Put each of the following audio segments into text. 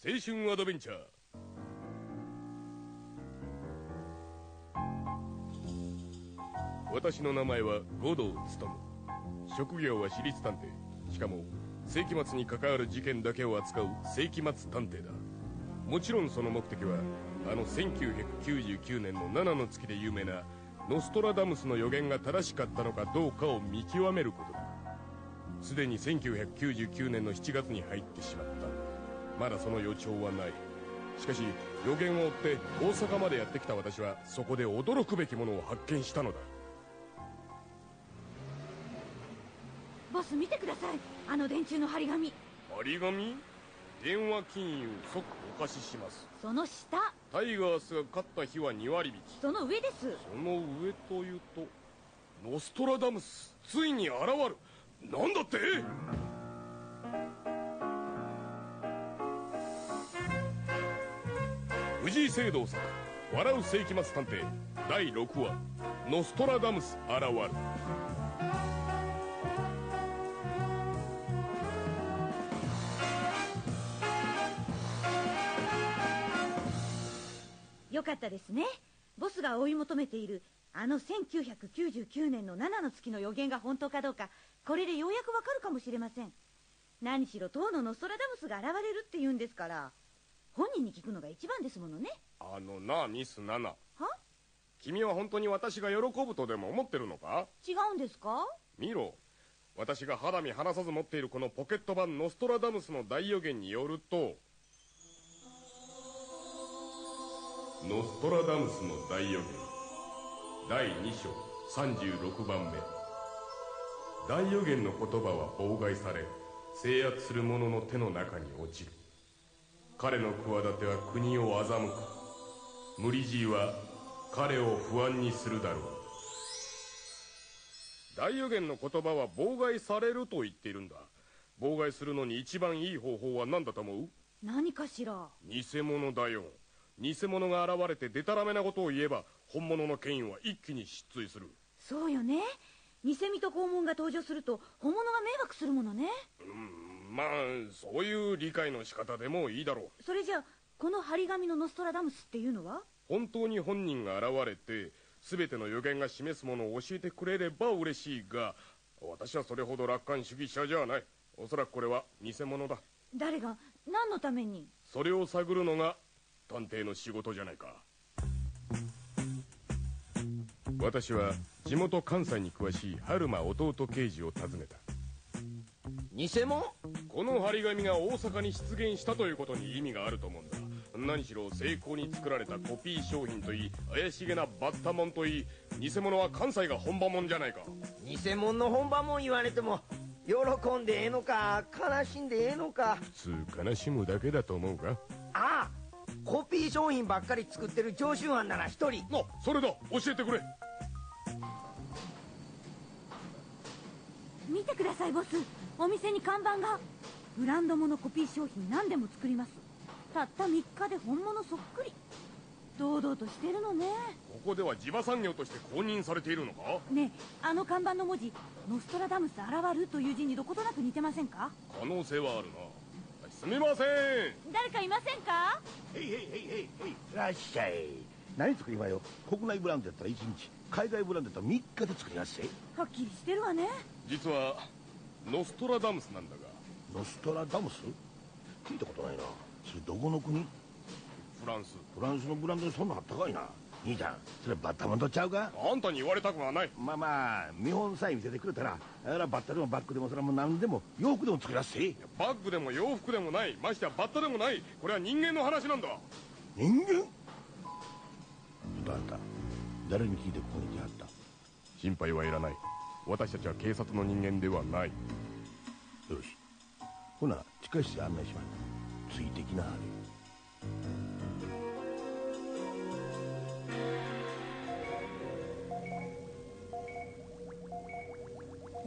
青春アドベンチャー。私の名前は護道努職業は私立探偵。しかも世紀末に関わる事件だけを扱う世紀末探偵だ。もちろんその目的はあの1999年の7の月で有名なノストラダムスの予言が正しかったのかどうかを見極めることだ。すでに1999年の7月に入ってしまった。まだその予兆はない。しかし予言を追って大阪までやってきた私はそこで驚くべきものを発見したのだ。ボス見てください。あの電柱の張り紙。張り紙？電話金融即お貸しします。その下。タイガースが勝った日は2割引き。その上です。その上というとノストラダムスついに現る。なんだって？藤井聖堂作「笑う世紀末探偵」第6話「ノストラダムス現る」よかったですね。ボスが追い求めているあの1999年の7の月の予言が本当かどうかこれでようやくわかるかもしれません。何しろ当のノストラダムスが現れるって言うんですから。本人に聞くのが一番ですものね。あのなミス・ナナ。は？君は本当に私が喜ぶとでも思ってるのか？違うんですか？見ろ。私が肌身離さず持っているこのポケット版ノストラダムスの大予言によるとノストラダムスの大予言。第2章36番目。大予言の言葉は妨害され制圧する者の手の中に落ちる彼の企ては国を欺く。無理強いは彼を不安にするだろう。大予言の言葉は妨害されると言っているんだ。妨害するのに一番いい方法は何だと思う？何かしら。偽物だよ。偽物が現れてデタラメなことを言えば本物の権威は一気に失墜する。そうよね。偽身と拷問が登場すると本物が迷惑するものね。うんまあそういう理解の仕方でもいいだろう。それじゃあこの張り紙のノストラダムスっていうのは？本当に本人が現れて全ての予言が示すものを教えてくれれば嬉しいが私はそれほど楽観主義者じゃない。おそらくこれは偽物だ。誰が？何のために？それを探るのが探偵の仕事じゃないか。私は地元関西に詳しい春馬弟刑事を訪ねた。偽物？この張り紙が大阪に出現したということに意味があると思うんだ。何しろ成功に作られたコピー商品といい怪しげなバッタモンといい偽物は関西が本場もんじゃないか。偽物の本場もん言われても喜んでええのか悲しんでええのか。普通悲しむだけだと思うがああコピー商品ばっかり作ってる常習犯なら一人。あそれだ。教えてくれ。見てくださいボス。お店に看板がブランド物コピー商品何でも作ります。たった3日で本物そっくり。堂々としてるのね。ここでは地場産業として公認されているのか？ねえあの看板の文字「ノストラダムス現る」という字にどことなく似てませんか？可能性はあるな。すみません。誰かいませんか？へいへいへいへいへいいらっしゃい。何作りまよ国内ブランドやったら1日。海外ブランドやったら3日で作りますぜはっきりしてるわね。実はノストラダムスなんだがノストラダムス？聞いたことないな。それどこの国？フランス。フランスのブランドにそんなあったかいな。兄ちゃんそれバッタモンとちゃうか？あんたに言われたくはない。まあまあ見本さえ見せてくれたらあらバッタでもバッグでもそれはもう何でも洋服でも作りますぜバッグでも洋服でもない。ましてやバッタでもない。これは人間の話なんだ。人間？ちょっとあんた誰に聞いてここに来はった？心配はいらない。私たちは警察の人間ではないほな地下室へ案内します。ついてきなはれ。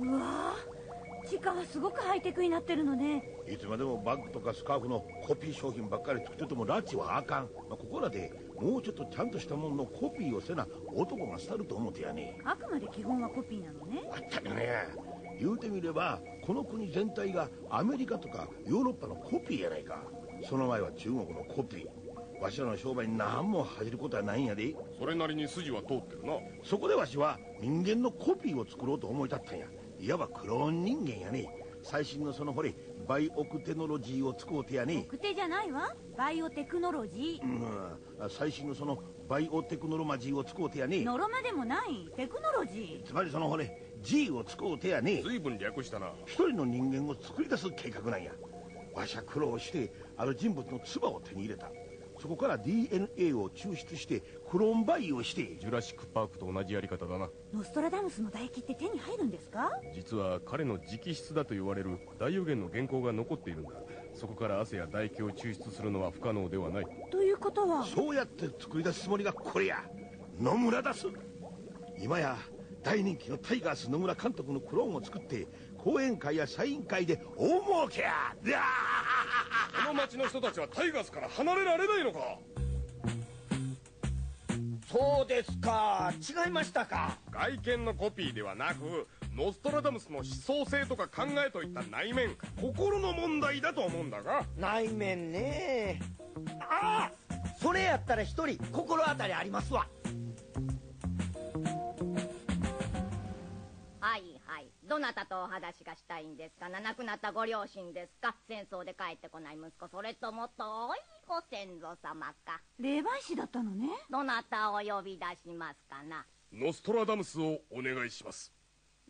うわー地下はすごくハイテクになってるのね。いつまでもバッグとかスカーフのコピー商品ばっかり作ってても拉致はあかん、まあ、ここらでもうちょっとちゃんとしたもののコピーをせな男が去ると思ってやね。あくまで基本はコピーなのね。あったくね言うてみればこの国全体がアメリカとかヨーロッパのコピーやないか。その前は中国のコピー。わしらの商売に何も恥じることはないんやで。それなりに筋は通ってるな。そこでわしは人間のコピーを作ろうと思い立ったんや。いわばクローン人間やね。最新のそのほれバイオクテノロジーを使うてやね。クテじゃないわ。バイオテクノロジー。うん。最新のそのバイオテクノロマジーを使うてやね。ノロマでもない。テクノロジつまりそのほれ G を使うてやね。随分略したな。一人の人間を作り出す計画なんや。わしゃ苦労してある人物の唾を手に入れた。そこから DNA を抽出してクローン培養して。ジュラシック・パークと同じやり方だな。ーノストラダムスの唾液って手に入るんですか？実は彼の直筆だと言われる大予言の原稿が残っているんだ。そこから汗や唾液を抽出するのは不可能ではない。ということは。そうやって作り出すつもりがこれや。野村出す。今や大人気のタイガース野村監督のクローンを作って講演会やサイン会で大儲けや。この町の人たちはタイガースから離れられないのか？そうですか。違いましたか？外見のコピーではなくノストラダムスの思想性とか考えといった内面心の問題だと思うんだが。内面ね。ああそれやったら一人心当たりありますわはいはい。どなたとお話がしたいんですか？な亡くなったご両親ですか？戦争で帰ってこない息子。それとも遠いご先祖様か。霊媒師だったのね。どなたを呼び出しますかな？ノストラダムスをお願いします。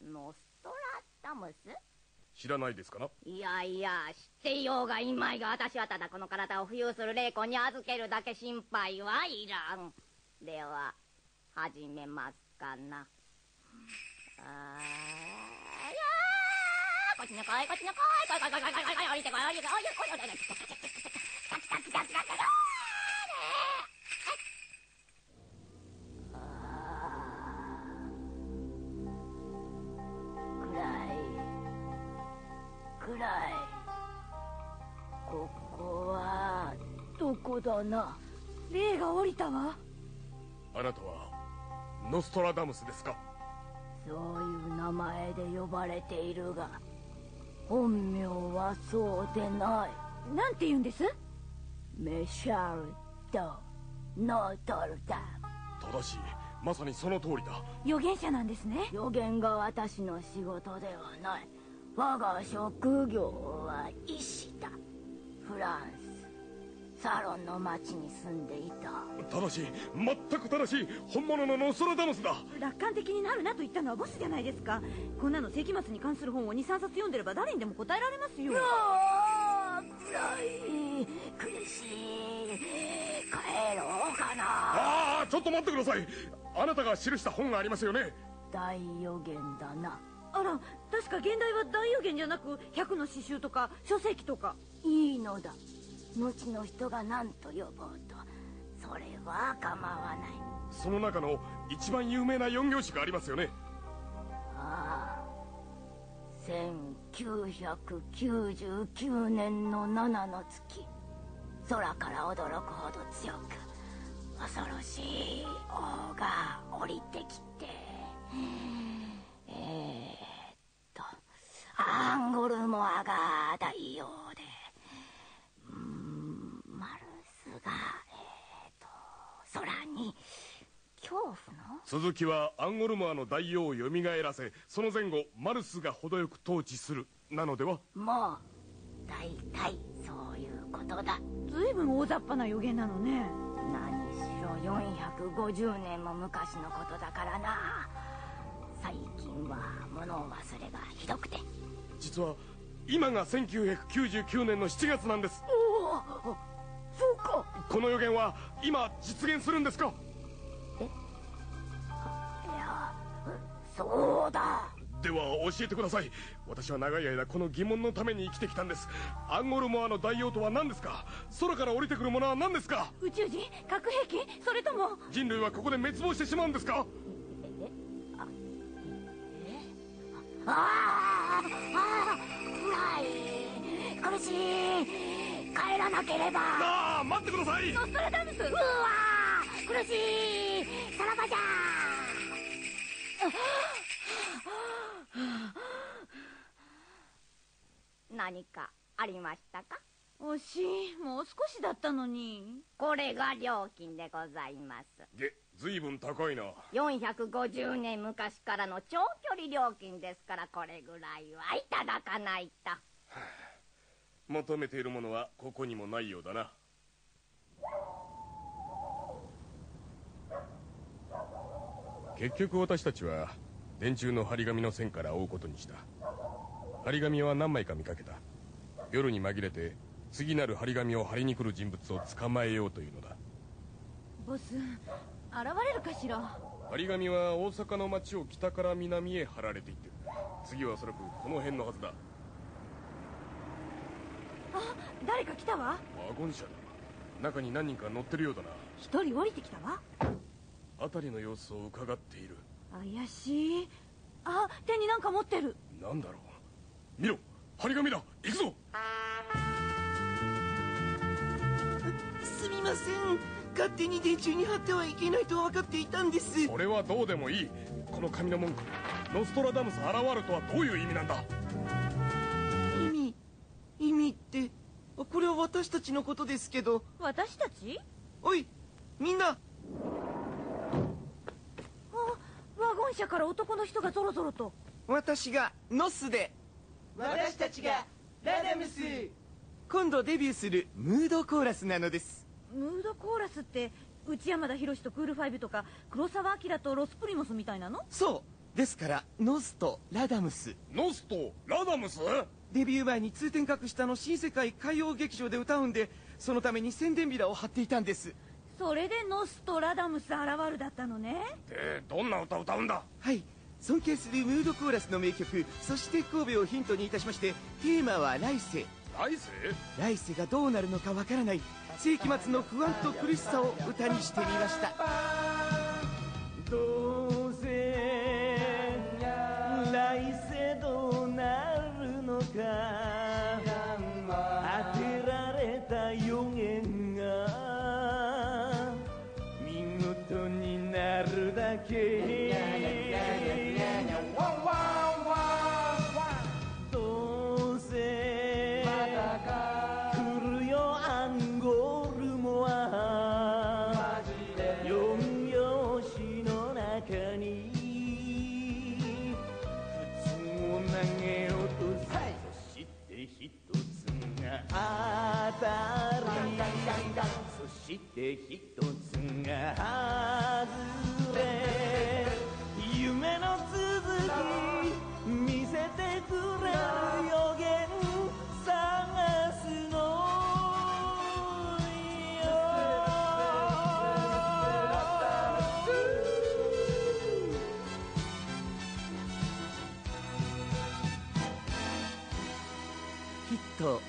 ノストラダムス？知らないですかな？いやいや知っていようがいまいが私はただこの体を浮遊する霊魂に預けるだけ心配はいらん。では始めますかなここはどこだな霊が降りたわあなたはノストラダムスですかそういう名前で呼ばれているが本名はそうでない。なんて言うんです？メシャルとノートルダム正しい。まさにその通りだ。預言者なんですね。予言が私の仕事ではない。我が職業は医師だ。フランスサロンの町に住んでいた。正しい全く正しい本物のノストラダムスだ。楽観的になるなと言ったのはボスじゃないですか。こんなの世紀末に関する本を23冊読んでれば誰にでも答えられますよ。ああ暗い苦しい。帰ろうかな。ああちょっと待ってください。あなたが記した本がありますよね。大予言だな。あら確か現代は大予言じゃなく百の詩集とか書籍とか。いいのだ後の人が何と呼ぼうとそれは構わない。その中の一番有名な四行詞がありますよね。ああ。1999年の7の月。空から驚くほど強く恐ろしい王が降りてきて。えー、っとアンゴルモアが大王でうーんマルスがえー、っと空に恐怖の？続きはアンゴルマーの大王を蘇らせその前後マルスが程よく統治する。なのでは？もう大体そういうことだ。ずいぶん大雑把な予言なのね。何しろ450年も昔のことだからな。最近は物忘れがひどくて。実は今が1999年の7月なんです。おおこの予言は今実現するんですか？いやそうだ。では教えてください。私は長い間この疑問のために生きてきたんです。アンゴルモアの大王とは何ですか？空から降りてくるものは何ですか？宇宙人核兵器？それとも？人類はここで滅亡してしまうんですか？ああああ暗い。苦しい帰らなければ。ああ待ってください。ノストラダムスうわ苦しい。さらばじゃ。何かありましたか？惜しい。もう少しだったのに。これが料金でございます。げずいぶん高いな。450年昔からの長距離料金ですからこれぐらいはいただかないと求めているものはここにもないようだな。結局私たちは電柱の張り紙の線から追うことにした。張り紙は何枚か見かけた。夜に紛れて次なる張り紙を張りに来る人物を捕まえようというのだ。ボス現れるかしら？張り紙は大阪の街を北から南へ張られていってる。次はおそらくこの辺のはずだ。ワあ誰か来たわ。ゴン車だ。中に何人か乗ってるようだな。一人降りてきたわ。辺りの様子を伺っている。怪しい。あ手になんか持ってる。なんだろう。見ろ。張り紙だ。行くぞ。すみません。勝手に電柱に貼ってはいけないと分かっていたんです。それはどうでもいい。この紙の文句ノストラダムス現るとはどういう意味なんだ意味って。これは私たちのことですけど。私たち？おいみんな。あワゴン車から男の人がゾロゾロと。私がノスで。私たちがラダムス。今度デビューするムードコーラスなのです。ムードコーラスって内山田洋とクールファイブとか黒沢明とロスプリモスみたいなの？そうですからノスとラダムスノスとラダムスデビュー前に通天閣下の新世界海洋劇場で歌うんでそのために宣伝ビラを貼っていたんです。それでノスとラダムス現るだったのね。でどんな歌を歌うんだ？はい。尊敬するムードコーラスの名曲「そして神戸」をヒントにいたしましてテーマは来世。来世？来世がどうなるのかわからない世紀末の不安と苦しさを歌にしてみましたか外れ夢の続き見せてくれる予言探すのヒット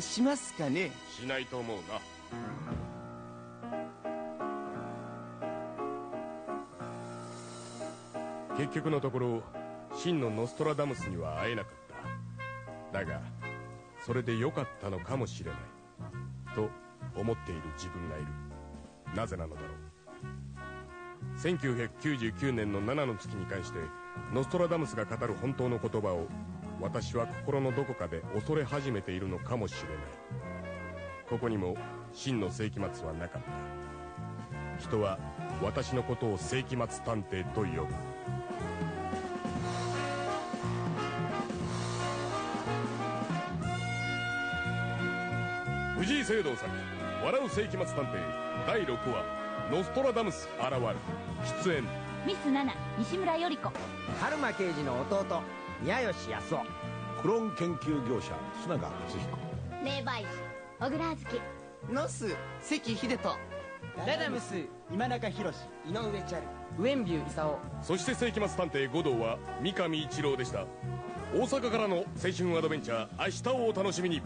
しますかね。しないと思うな。結局のところ真のノストラダムスには会えなかった。だがそれで良かったのかもしれないと思っている自分がいる。なぜなのだろう1999年の7の月に関してノストラダムスが語る本当の言葉を私は心のどこかで恐れ始めているのかもしれない。ここにも真の世紀末はなかった。人は私のことを世紀末探偵と呼ぶ。聖堂作「笑う世紀末探偵」第6話「ノストラダムス現る」出演。ミスナナ西村頼子。春馬刑事の弟宮吉康夫。クローン研究業者須永敦彦。霊媒師小倉あずきノス関秀人。ラダムス今中宏井上チャル。ウェンビュー功そして世紀末探偵護道は三上一郎でした。大阪からの青春アドベンチャー明日をお楽しみに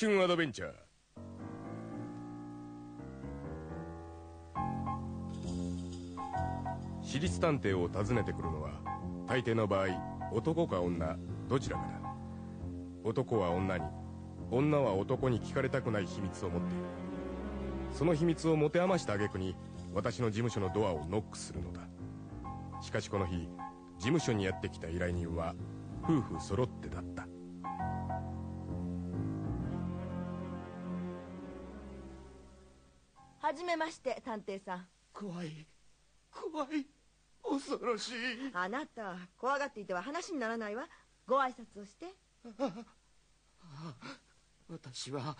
春アドベンチャー。私立探偵を訪ねてくるのは大抵の場合男か女どちらかだ。男は女に女は男に聞かれたくない秘密を持っている。その秘密を持て余した挙句に私の事務所のドアをノックするのだ。しかしこの日事務所にやってきた依頼人は夫婦揃ってだった。じめまして探偵さん。怖い。怖い。恐ろしい。あなた怖がっていては話にならないわ。ご挨拶をして。私は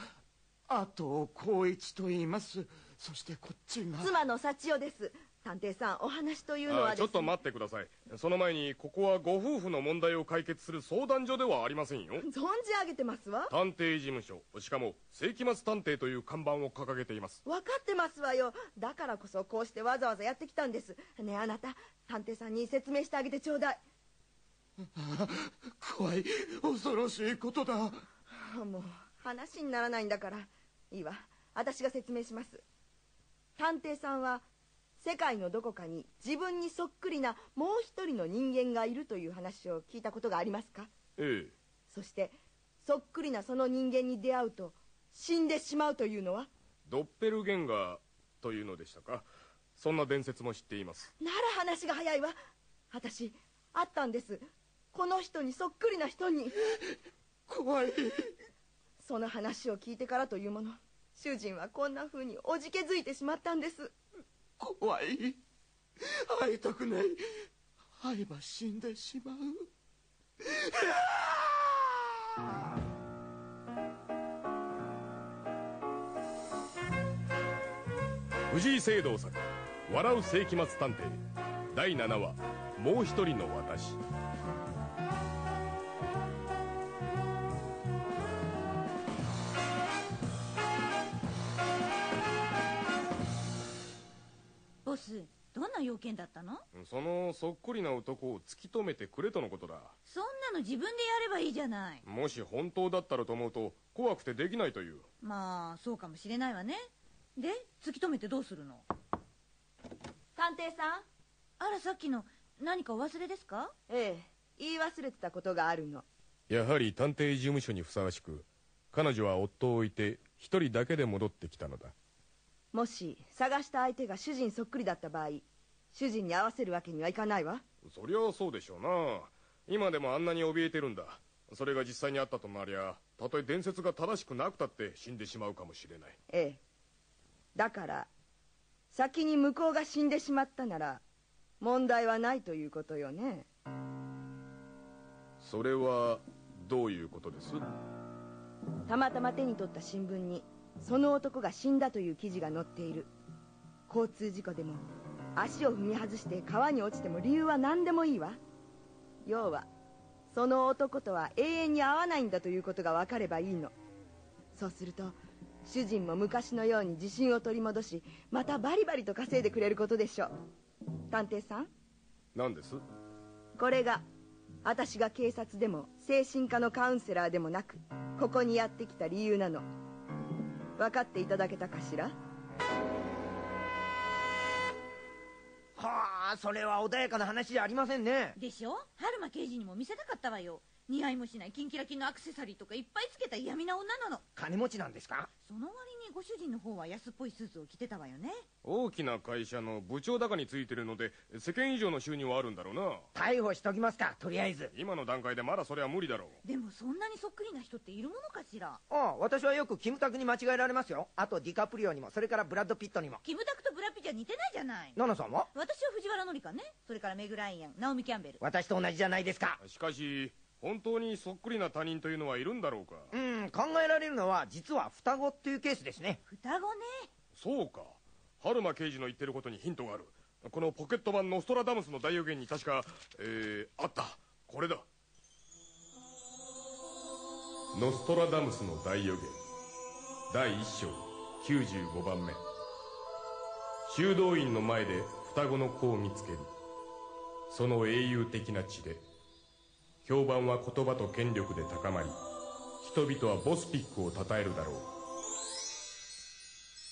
阿藤浩一と言います。そしてこっちが。妻の幸代です探偵さんお話というのはちょっと待ってください。その前にここはご夫婦の問題を解決する相談所ではありませんよ。存じ上げてますわ。探偵事務所。しかも世紀末探偵という看板を掲げています。分かってますわよ。だからこそこうしてわざわざやってきたんです。ねえあなた探偵さんに説明してあげてちょうだい。怖い。恐ろしいことだ。もう話にならないんだから。いいわ。私が説明します。探偵さんは世界のどこかに自分にそっくりなもう一人の人間がいるという話を聞いたことがありますか？ええ。そしてそっくりなその人間に出会うと死んでしまうというのは？ドッペルゲンガーというのでしたか？そんな伝説も知っています。なら話が早いわ。私会ったんです。この人にそっくりな人に。怖い。その話を聞いてからというもの主人はこんな風におじけづいてしまったんです怖い。会いたくない。会えば死んでしまう。藤井聖堂作「笑う世紀末探偵」第7話「もう一人の私」スどんな要件だったの？そのそっくりな男を突き止めてくれとのことだ。そんなの自分でやればいいじゃない。もし本当だったらと思うと怖くてできないという。まあそうかもしれないわね。で突き止めてどうするの？探偵さん？あらさっきの何かお忘れですか？ええ言い忘れてたことがあるの。やはり探偵事務所にふさわしく彼女は夫を置いて一人だけで戻ってきたのだもし探した相手が主人そっくりだった場合主人に合わせるわけにはいかないわ。そりゃそうでしょうな。今でもあんなに怯えてるんだ。それが実際にあったとなりゃたとえ伝説が正しくなくたって死んでしまうかもしれない。ええ。だから先に向こうが死んでしまったなら問題はないということよね。それはどういうことです？たまたま手に取った新聞にその男が死んだという記事が載っている。交通事故でも足を踏み外して川に落ちても理由は何でもいいわ。要はその男とは永遠に会わないんだということが分かればいいの。そうすると主人も昔のように自信を取り戻しまたバリバリと稼いでくれることでしょう。探偵さん？何です？これが私が警察でも精神科のカウンセラーでもなくここにやってきた理由なの分かっていただけたかしら？はあそれは穏やかな話じゃありませんね。でしょ？春馬刑事にも見せたかったわよ似合いもしないキンキラキンのアクセサリーとかいっぱいつけた嫌味な女なの。金持ちなんですか？その割にご主人の方は安っぽいスーツを着てたわよね。大きな会社の部長高についてるので世間以上の収入はあるんだろうな。逮捕しときますかとりあえず。今の段階でまだそれは無理だろう。でもそんなにそっくりな人っているものかしら？ああ私はよくキムタクに間違えられますよ。あとディカプリオにもそれからブラッド・ピットにも。キムタクとブラピじゃ似てないじゃないナナさんは私は藤原紀香ね。それからメグ・ライアンナオミ・キャンベル。私と同じじゃないですか。しかし本当にそっくりな他人というのはいるんだろうか？うん考えられるのは実は双子っていうケースですね。双子ね。そうか。春馬刑事の言ってることにヒントがある。このポケット版ノストラダムスの大予言に確かえー、あった。これだ。ノストラダムスの大予言。第1章95番目。修道院の前で双子の子を見つける。その英雄的な血で評判は言葉と権力で高まり人々はボスピックを称えるだろう。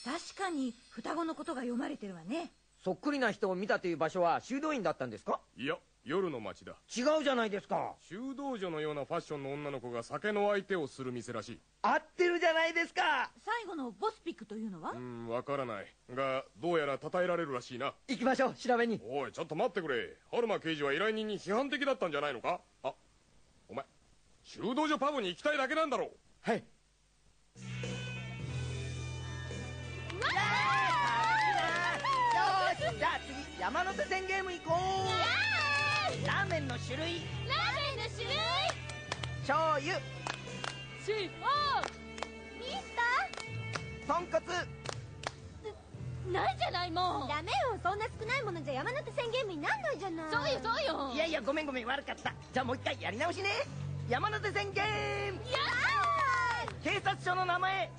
確かに双子のことが読まれてるわね。そっくりな人を見たという場所は修道院だったんですか？いや夜の街だ。違うじゃないですか。修道女のようなファッションの女の子が酒の相手をする店らしい。合ってるじゃないですか。最後のボスピックというのは？うんわからないがどうやら称えられるらしいな。行きましょう調べに。おいちょっと待ってくれ。春馬刑事は依頼人に批判的だったんじゃないのか？あお前修道女パブに行きたいだけなんだろう。はい。よしじゃあ次山手線ゲーム行こう。ラーメンの種類。ラーメンの種類。醤油。C ミスタ豚骨。おないじゃないもーダメよそんな少ないものじゃ山手線ゲームになんないじゃない。そうよそうよ。いやいやごめんごめん悪かった。じゃあもう一回やり直しね。山手線ゲーム。や警察署の名前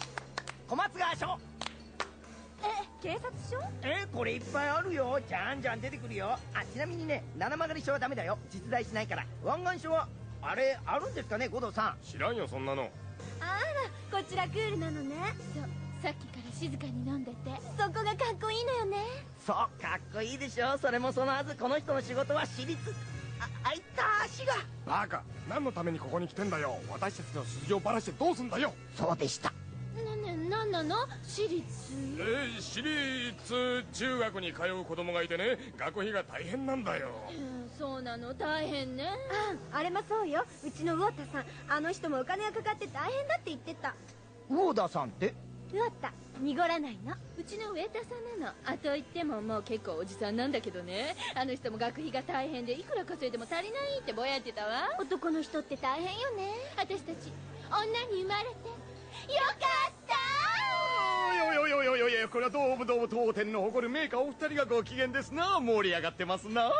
小松川署。え警察署？えこれいっぱいあるよ。じゃんじゃん出てくるよ。あちなみにね七曲署はダメだよ。実在しないから。湾岸署はあれあるんですかね五道さん。知らんよそんなの。あらこちらクールなのね。そうさっきから静かに飲んでて。そこがかっこいいのよね。そうかっこいいでしょ。それもそのはず。この人の仕事は私立。ああいった足が。バカ。何のためにここに来てんだよ。私たちの素性をばらしてどうすんだよ。そうでした。なねなんなの？私立？えー、私立中学に通う子供がいてね学費が大変なんだよ。うんそうなの？大変ね。ああれもそうよ。うちの魚田さんあの人もお金がかかって大変だって言ってた。ウォーダーさんって？魚田濁らないの。うちのウェーターさんなの。あと言ってももう結構おじさんなんだけどね。あの人も学費が大変でいくら稼いでも足りないってぼやってたわ。男の人って大変よね。私たち女に生まれてよかったおいおいおいおいおいおいこれはどうもどうも当店の誇るメーカーお二人がご機嫌ですな。盛り上がってますな。魚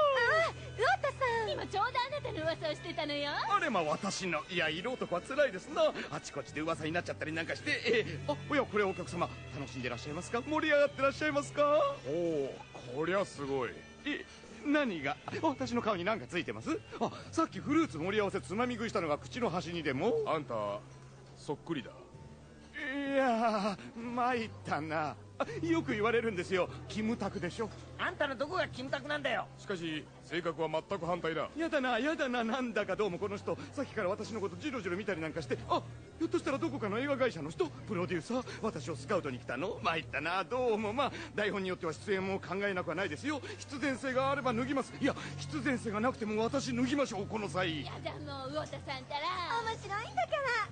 田さん。今ちょうどあなたの噂をしてたのよ。あれまあ私のいや色男は辛いですな。あちこちで噂になっちゃったりなんかして。えー、あおやこれお客様楽しんでらっしゃいますか？盛り上がってらっしゃいますか？おおこりゃすごい。え何が？あ私の顔に何かついてます？あさっきフルーツ盛り合わせつまみ食いしたのが口の端にでも？あんたそっくりだいやー参ったな。よく言われるんですよ。キムタクでしょ。あんたのどこがキムタクなんだよ。しかし性格は全く反対だ。やだなやだな。なんだかどうもこの人。さっきから私のことジロジロ見たりなんかして。あひょっとしたらどこかの映画会社の人。プロデューサー。私をスカウトに来たの。参ったな。どうも。まあ台本によっては出演も考えなくはないですよ。必然性があれば脱ぎます。いや必然性がなくても私脱ぎましょう。この際。やだもう魚田さんたら。面白いんだか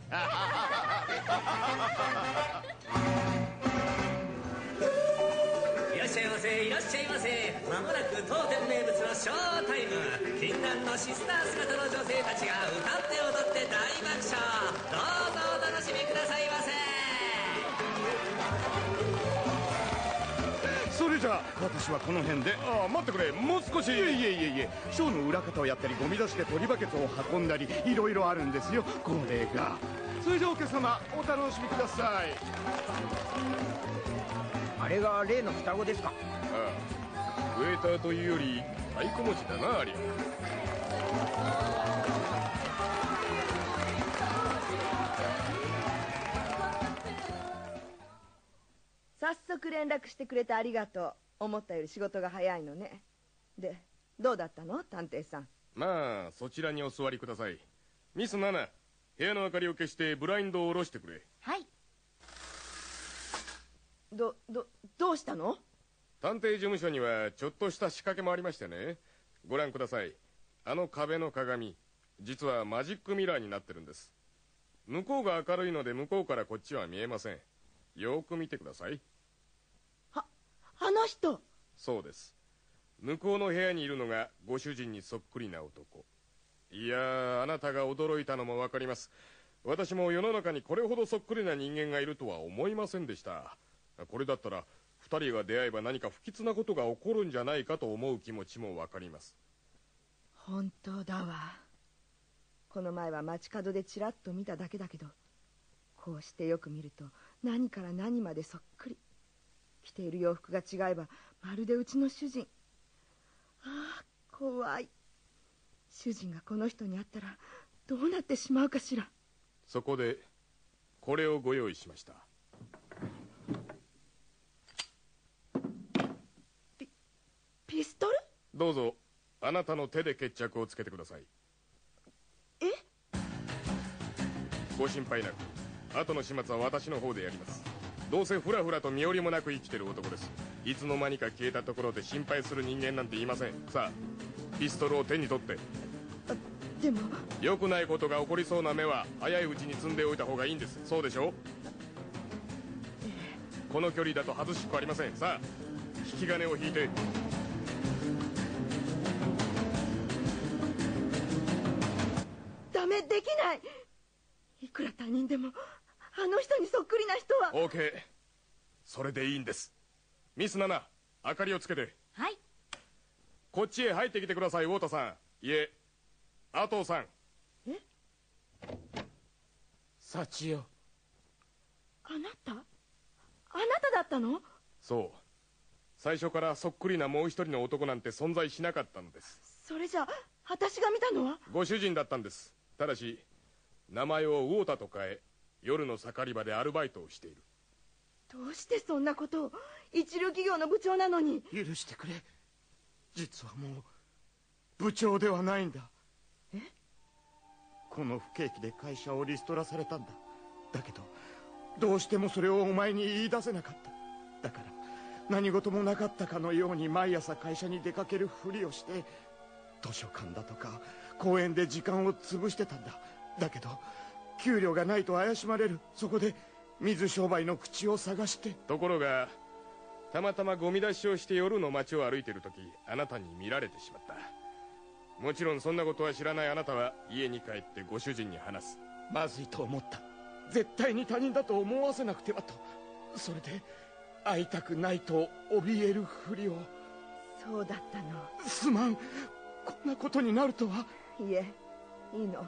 ら いらっしゃいませいらっしゃいませ。まもなく当店名物のショータイム。禁断のシスター姿の女性たちが歌って踊って大爆笑。どうぞお楽しみくださいませ。それじゃあ私はこの辺で。ああ待ってくれ。もう少し。いえいえいえいえ。ショーの裏方をやったりゴミ出しで取りバケツを運んだりいろいろあるんですよ。これが。それじゃお客様お楽しみください。あれが例の双子ですか？ああウェーターというより太鼓持ちだなありゃ早速連絡してくれてありがとう。思ったより仕事が早いのね。でどうだったの？探偵さん。まあそちらにお座りください。ミス・ナナ部屋の明かりを消してブラインドを下ろしてくれ。はいどどどうしたの？探偵事務所にはちょっとした仕掛けもありましてね。ご覧ください。あの壁の鏡。実はマジックミラーになってるんです。向こうが明るいので向こうからこっちは見えません。よく見てください。あの人？そうです。向こうの部屋にいるのがご主人にそっくりな男。いやーあなたが驚いたのも分かります。私も世の中にこれほどそっくりな人間がいるとは思いませんでしたこれだったら二人が出会えば何か不吉なことが起こるんじゃないかと思う気持ちも分かります。本当だわ。この前は街角でちらっと見ただけだけどこうしてよく見ると何から何までそっくり。着ている洋服が違えばまるでうちの主人。ああ怖い。主人がこの人に会ったらどうなってしまうかしら。そこでこれをご用意しましたピストル？どうぞあなたの手で決着をつけてください。え？ご心配なく後の始末は私の方でやります。どうせフラフラと身寄りもなく生きてる男です。いつの間にか消えたところで心配する人間なんていません。さあピストルを手に取って。でも。良くないことが起こりそうな目は早いうちに積んでおいた方がいいんです。そうでしょこの距離だと外しっこありません。さあ引き金を引いてできない。いくら他人でもあの人にそっくりな人は。OK それでいいんです。ミス・ナナ明かりをつけて。はい。こっちへ入ってきてくださいウォータさん。いえアトーさん。え？幸代あなた？あなただったの？そう。最初からそっくりなもう一人の男なんて存在しなかったのです。それじゃ私が見たのは？ご主人だったんですただし名前をウォータと変え夜の盛り場でアルバイトをしている。どうしてそんなことを一流企業の部長なのに？許してくれ。実はもう部長ではないんだ。え？この不景気で会社をリストラされたんだ。だけどどうしてもそれをお前に言い出せなかった。だから何事もなかったかのように毎朝会社に出かけるふりをして図書館だとか公園で時間を潰してたんだ。だけど給料がないと怪しまれる。そこで水商売の口を探して。ところがたまたまゴミ出しをして夜の街を歩いている時あなたに見られてしまった。もちろんそんなことは知らないあなたは家に帰ってご主人に話す。まずいと思った。絶対に他人だと思わせなくてはと。それで会いたくないと怯えるふりを。そうだったの。すまん。こんなことになるとはいえいいの。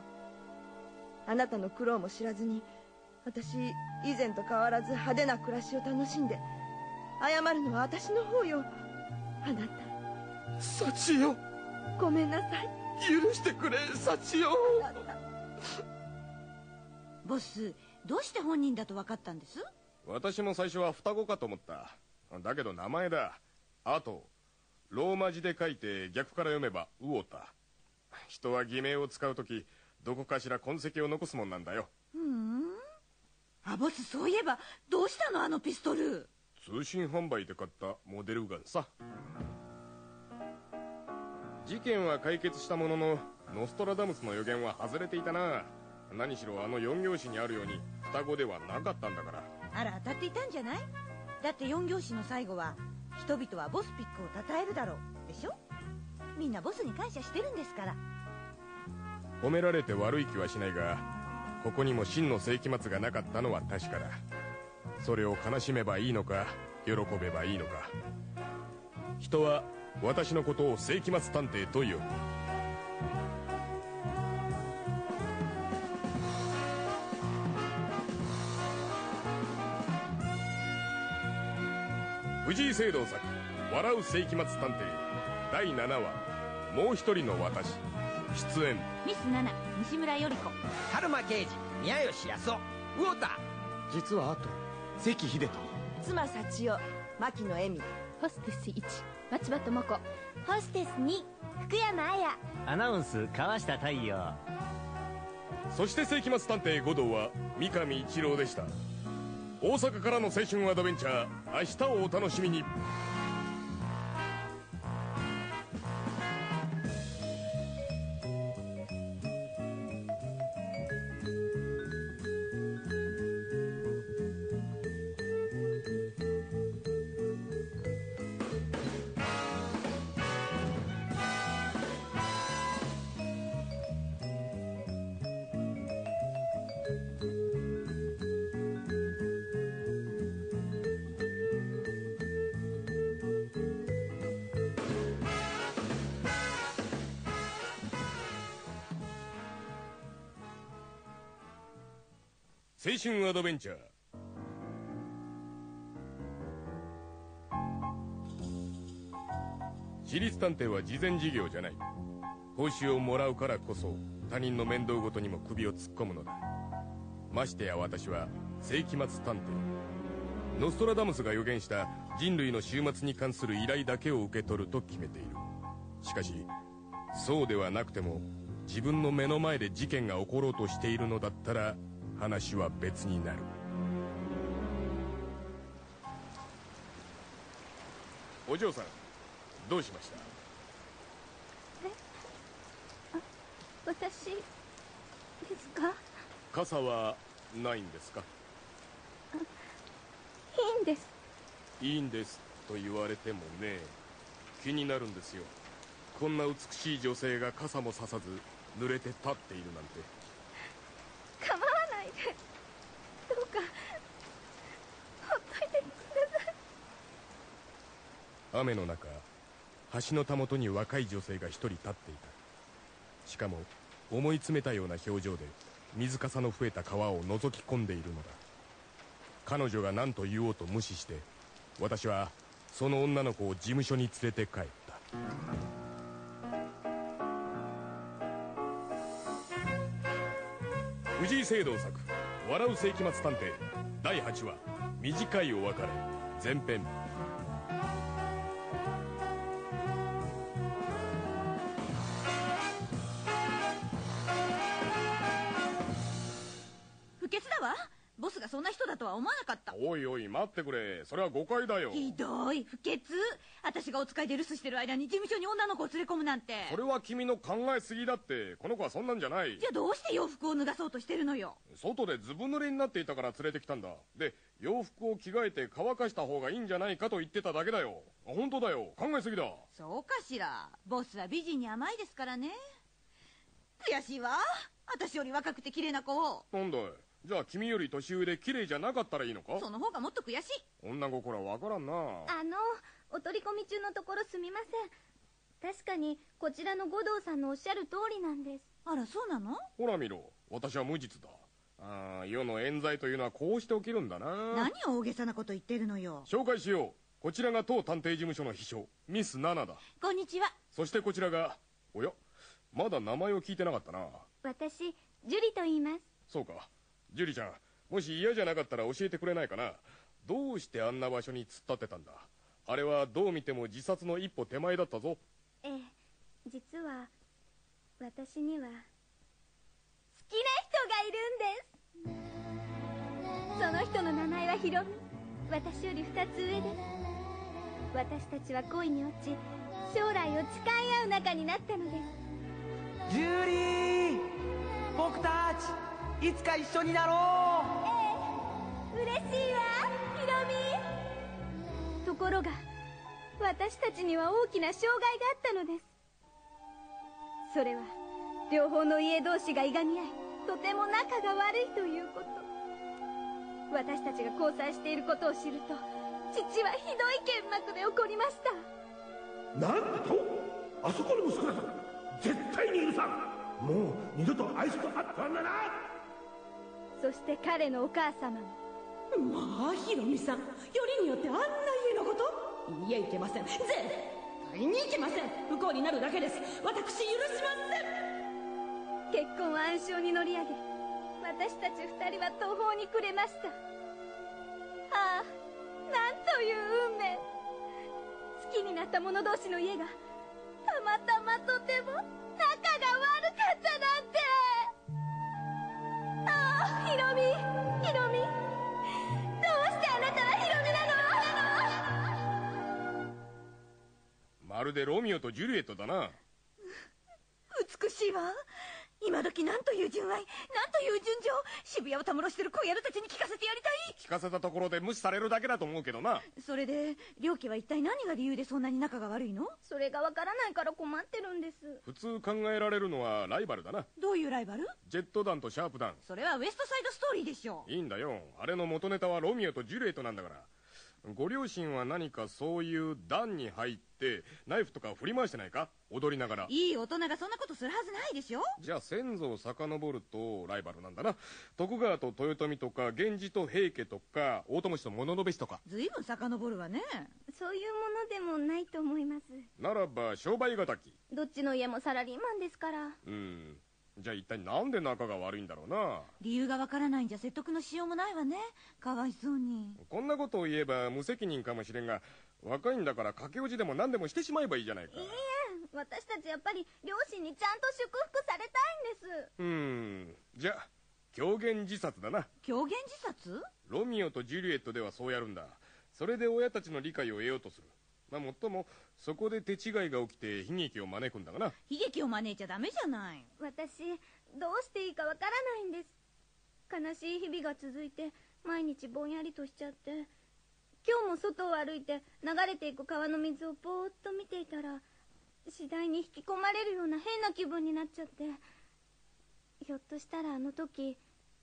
あなたの苦労も知らずに私以前と変わらず派手な暮らしを楽しんで謝るのは私の方よ。あなた。幸代ごめんなさい。許してくれ幸代ボスどうして本人だと分かったんです？私も最初は双子かと思った。だけど名前だ。あとローマ字で書いて逆から読めばウオタ人は偽名を使う時どこかしら痕跡を残すもんなんだよ。ふん。あボスそういえばどうしたのあのピストル？通信販売で買ったモデルガンさ。事件は解決したもののノストラダムスの予言は外れていたな。何しろあの4行詞にあるように双子ではなかったんだから。あら当たっていたんじゃない？だって4行詞の最後は人々はボスピックを称えるだろう。でしょ？みんなボスに感謝してるんですから。褒められて悪い気はしないがここにも真の世紀末がなかったのは確かだそれを悲しめばいいのか喜べばいいのか。人は私のことを世紀末探偵と呼ぶ。藤井聖堂作「笑う世紀末探偵」第7話「もう一人の私」出演。ミス・ナナ西村頼子。春馬刑事宮吉康夫ウォータ実はあと関秀人妻幸代牧野恵美。ホステス1松葉智子ホステス2福山彩。アナウンス川下太陽。そして世紀末探偵護道は三上一郎でした。大阪からの青春アドベンチャー明日をお楽しみに私立探偵は慈善事業じゃない。報酬をもらうからこそ他人の面倒ごとにも首を突っ込むのだ。ましてや私は世紀末探偵。ノストラダムスが予言した人類の終末に関する依頼だけを受け取ると決めている。しかしそうではなくても自分の目の前で事件が起ころうとしているのだったら話は別になる。お嬢さんどうしました？私ですか？傘はないんですか？いいんです。いいんですと言われてもね気になるんですよ。こんな美しい女性が傘もささず濡れて立っているなんて。構わないでどうかほっといてください。雨の中橋のたもとに若い女性が一人立っていたしかも思い詰めたような表情で水かさの増えた川を覗き込んでいるのだ。彼女が何と言おうと無視して私はその女の子を事務所に連れて帰った。藤井聖堂作「笑う世紀末探偵」第8話「短いお別れ」前編は思わなかった。おいおい待ってくれ。それは誤解だよ。ひどい不潔。私がお使いで留守してる間に事務所に女の子を連れ込むなんて。それは君の考えすぎだって。この子はそんなんじゃない。じゃあどうして洋服を脱がそうとしてるのよ。外でずぶ濡れになっていたから連れてきたんだ。で洋服を着替えて乾かした方がいいんじゃないかと言ってただけだよ。本当だよ。考えすぎだ。そうかしら。ボスは美人に甘いですからね。悔しいわ。私より若くて綺麗な子を。なんだいじゃあ君より年上で綺麗じゃなかったらいいのか？その方がもっと悔しい。女心はわからんな。あのお取り込み中のところすみません。確かにこちらの五道さんのおっしゃる通りなんです。あらそうなの？ほら見ろ。私は無実だ。ああ世の冤罪というのはこうして起きるんだな。何を大げさなこと言ってるのよ。紹介しよう。こちらが当探偵事務所の秘書ミス・ナナだ。こんにちは。そしてこちらがおや？まだ名前を聞いてなかったな。私ジュリと言います。そうかジュリちゃんもし嫌じゃなかったら教えてくれないかな？どうしてあんな場所に突っ立ってたんだ？あれはどう見ても自殺の一歩手前だったぞ。ええ実は私には好きな人がいるんです。その人の名前はヒロミ。私より二つ上で。す私たちは恋に落ち将来を誓い合う仲になったのです。ジュリー僕たちいつか一緒になろ嬉しいわヒロミ。ところが私たちには大きな障害があったのです。それは両方の家同士がいがみ合いとても仲が悪いということ。私たちが交際していることを知ると父はひどい剣幕で怒りました。なんてとあそこの息子だと絶対に許さん。もう二度とあいつと会ってはならんそして彼のお母様も。まあヒロミさん。よりによってあんな家のこと？いえいけません。絶対にいけません。不幸になるだけです。私許しません。結婚は暗礁に乗り上げ私たち二人は途方に暮れました。ああなんという運命。好きになった者同士の家がたまたまとても仲が悪かったなんてヒロミヒロミ。どうしてあなたはヒロミなの？まるでロミオとジュリエットだな。美しいわ今時なんという純愛なんという純情渋谷をたむろしてる小野郎たちに聞かせてやりたい。聞かせたところで無視されるだけだと思うけどな。それで両家は一体何が理由でそんなに仲が悪いの？それがわからないから困ってるんです。普通考えられるのはライバルだな。どういうライバル？ジェット団とシャープ団それはウエストサイドストーリーでしょいいんだよ。あれの元ネタはロミオとジュリエットなんだからご両親は何かそういう団に入ってナイフとか振り回してないか？踊りながら。いい大人がそんなことするはずないでしょ？じゃあ先祖を遡るとライバルなんだな。徳川と豊臣とか源氏と平家とか大友氏と物部氏とか。ずいぶん遡るわね。そういうものでもないと思います。ならば商売敵。どっちの家もサラリーマンですから。うんじゃあ一体なんで仲が悪いんだろうな？理由がわからないんじゃ説得のしようもないわね。かわいそうに。こんなことを言えば無責任かもしれんが若いんだから駆け落ちでも何でもしてしまえばいいじゃないか。いいえ私たちやっぱり両親にちゃんと祝福されたいんです。うーん。じゃあ狂言自殺だな。狂言自殺？ロミオとジュリエットではそうやるんだ。それで親たちの理解を得ようとするまあもっともそこで手違いが起きて悲劇を招くんだがな。悲劇を招いちゃダメじゃない。私どうしていいかわからないんです。悲しい日々が続いて毎日ぼんやりとしちゃって今日も外を歩いて流れていく川の水をぼーっと見ていたら次第に引き込まれるような変な気分になっちゃってひょっとしたらあの時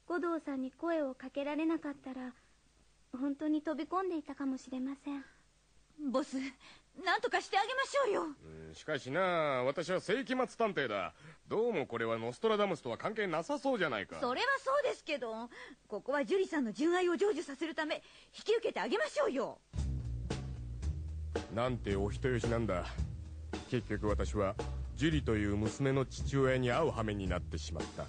五道さんに声をかけられなかったら本当に飛び込んでいたかもしれません。ボスなんとかしてあげましょうよ。うんしかしな私は世紀末探偵だ。どうもこれはノストラダムスとは関係なさそうじゃないか。それはそうですけどここはジュリさんの純愛を成就させるため引き受けてあげましょうよ。なんてお人よしなんだ。結局私はジュリという娘の父親に会う羽目になってしまった。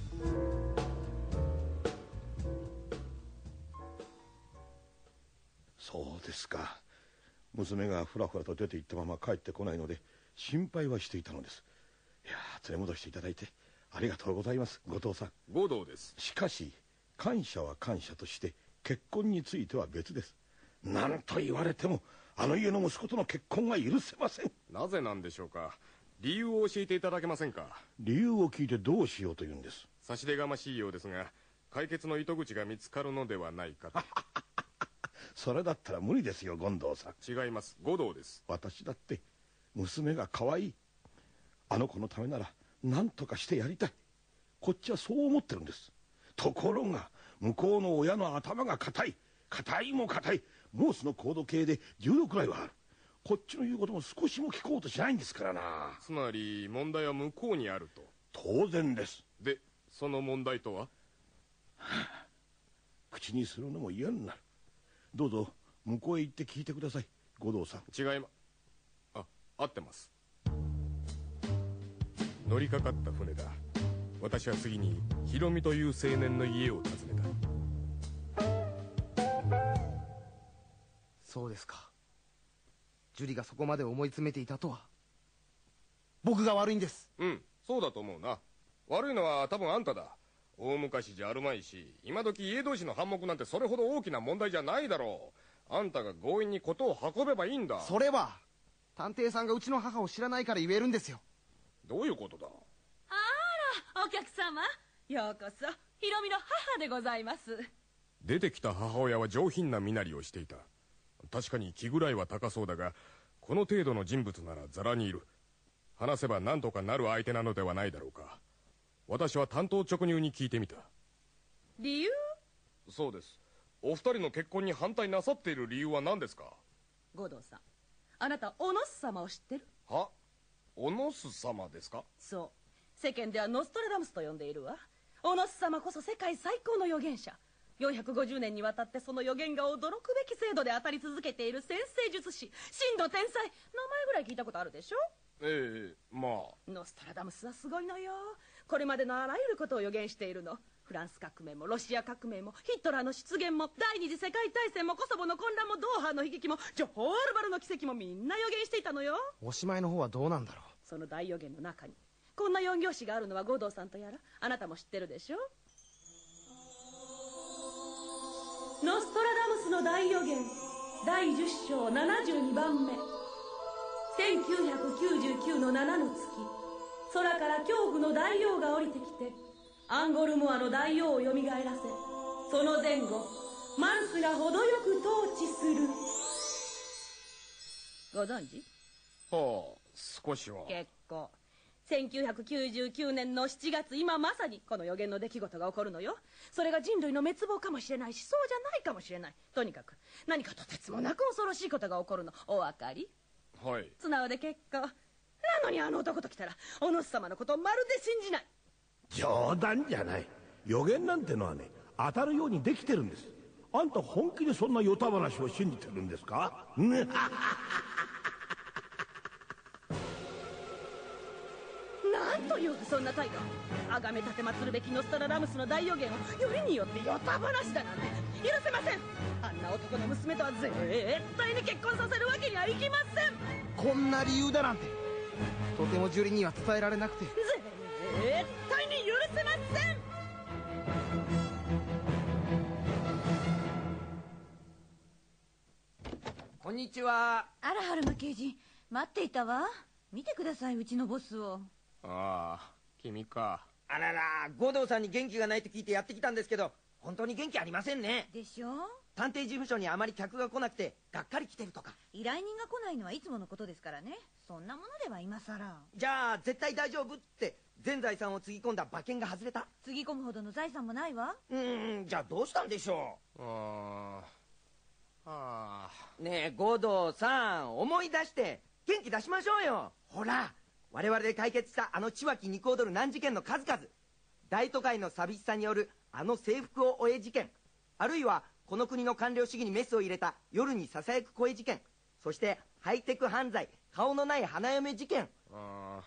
そうですか娘がふらふらと出て行ったまま帰ってこないので心配はしていたのです。いやー連れ戻していただいてありがとうございます。後藤さん。五道です。しかし感謝は感謝として結婚については別です。何と言われてもあの家の息子との結婚は許せません。なぜなんでしょうか？理由を教えていただけませんか？理由を聞いてどうしようというんです。差し出がましいようですが解決の糸口が見つかるのではないかと それだったら無理ですよ権藤さん。違います。五道です。私だって娘が可愛い。あの子のためなら何とかしてやりたい。こっちはそう思ってるんです。ところが向こうの親の頭が硬い。硬いも硬い。モースの高度計で10度くらいはある。こっちの言うことも少しも聞こうとしないんですからな。つまり問題は向こうにあると。当然です。でその問題とは？口にするのも嫌になるどうぞ向こうへ行って聞いてください。五道さん。違いまあ合ってます。乗りかかった船だ。私は次にヒロミという青年の家を訪ねた。そうですか。ジュリがそこまで思い詰めていたとは。僕が悪いんです。うんそうだと思うな。悪いのは多分あんただ大昔じゃあるまいし今時家同士の反目なんてそれほど大きな問題じゃないだろう。あんたが強引に事を運べばいいんだ。それは探偵さんがうちの母を知らないから言えるんですよ。どういうことだ？あらお客様。ようこそヒロミの母でございます。出てきた母親は上品な身なりをしていた。確かに気ぐらいは高そうだがこの程度の人物ならザラにいる。話せば何とかなる相手なのではないだろうか私は単刀直入に聞いてみた。理由？そうです。お二人の結婚に反対なさっている理由は何ですか？五道さん。あなたオノス様を知ってる？は？オノス様ですか？そう。世間ではノストラダムスと呼んでいるわ。オノス様こそ世界最高の預言者。450年にわたってその予言が驚くべき精度で当たり続けている先生術師。真の天才。名前ぐらい聞いたことあるでしょ？ええまあ。ノストラダムスはすごいのよこれまでのあらゆることを予言しているの。フランス革命もロシア革命もヒットラーの出現も第二次世界大戦もコソボの混乱もドーハの悲劇もジョホールバルの奇跡もみんな予言していたのよ。おしまいの方はどうなんだろその大予言の中にこんな四行詞があるのは五道さんとやらあなたも知ってるでしょ？ノストラダムスの大予言第10章72番目1999の7の月空から恐怖の大王が降りてきてアンゴルモアの大王をよみがえらせその前後マンスが程よく統治する。ご存知？はあ少しは。結構。1999年の7月今まさにこの予言の出来事が起こるのよ。それが人類の滅亡かもしれないしそうじゃないかもしれない。とにかく何かとてつもなく恐ろしいことが起こるの。お分かり？はい。素直で結構なのにあの男と来たらお主様のことをまるで信じない。冗談じゃない。予言なんてのはね当たるようにできてるんです。あんた本気でそんなヨタ話を信じてるんですか？ね。なんというそんな態度。崇め立て祀るべきノストラダムスの大予言をよりによってヨタ話だなんて。許せません。あんな男の娘とは絶対に結婚させるわけにはいきません。こんな理由だなんてとてもジュリには伝えられなくて。絶対に許せません。こんにちは。あら春馬刑事待っていたわ。見てくださいうちのボスを。ああ君か。あらら護道さんに元気がないと聞いてやってきたんですけど本当に元気ありませんね。でしょ？探偵事務所にあまり客が来なくてがっかり来てるとか。依頼人が来ないのはいつものことですからねそんなものでは今さらじゃあ絶対大丈夫って全財産をつぎ込んだ馬券が外れた。つぎ込むほどの財産もないわ。うんじゃあどうしたんでしょああうねえ護道さん思い出して元気出しましょうよ。ほら我々で解決したあの千脇肉踊る難事件の数々。大都会の寂しさによるあの制服を終え事件。あるいはこの国の官僚主義にメスを入れた夜にささやく声事件。そしてハイテク犯罪顔のない花嫁事件。ああ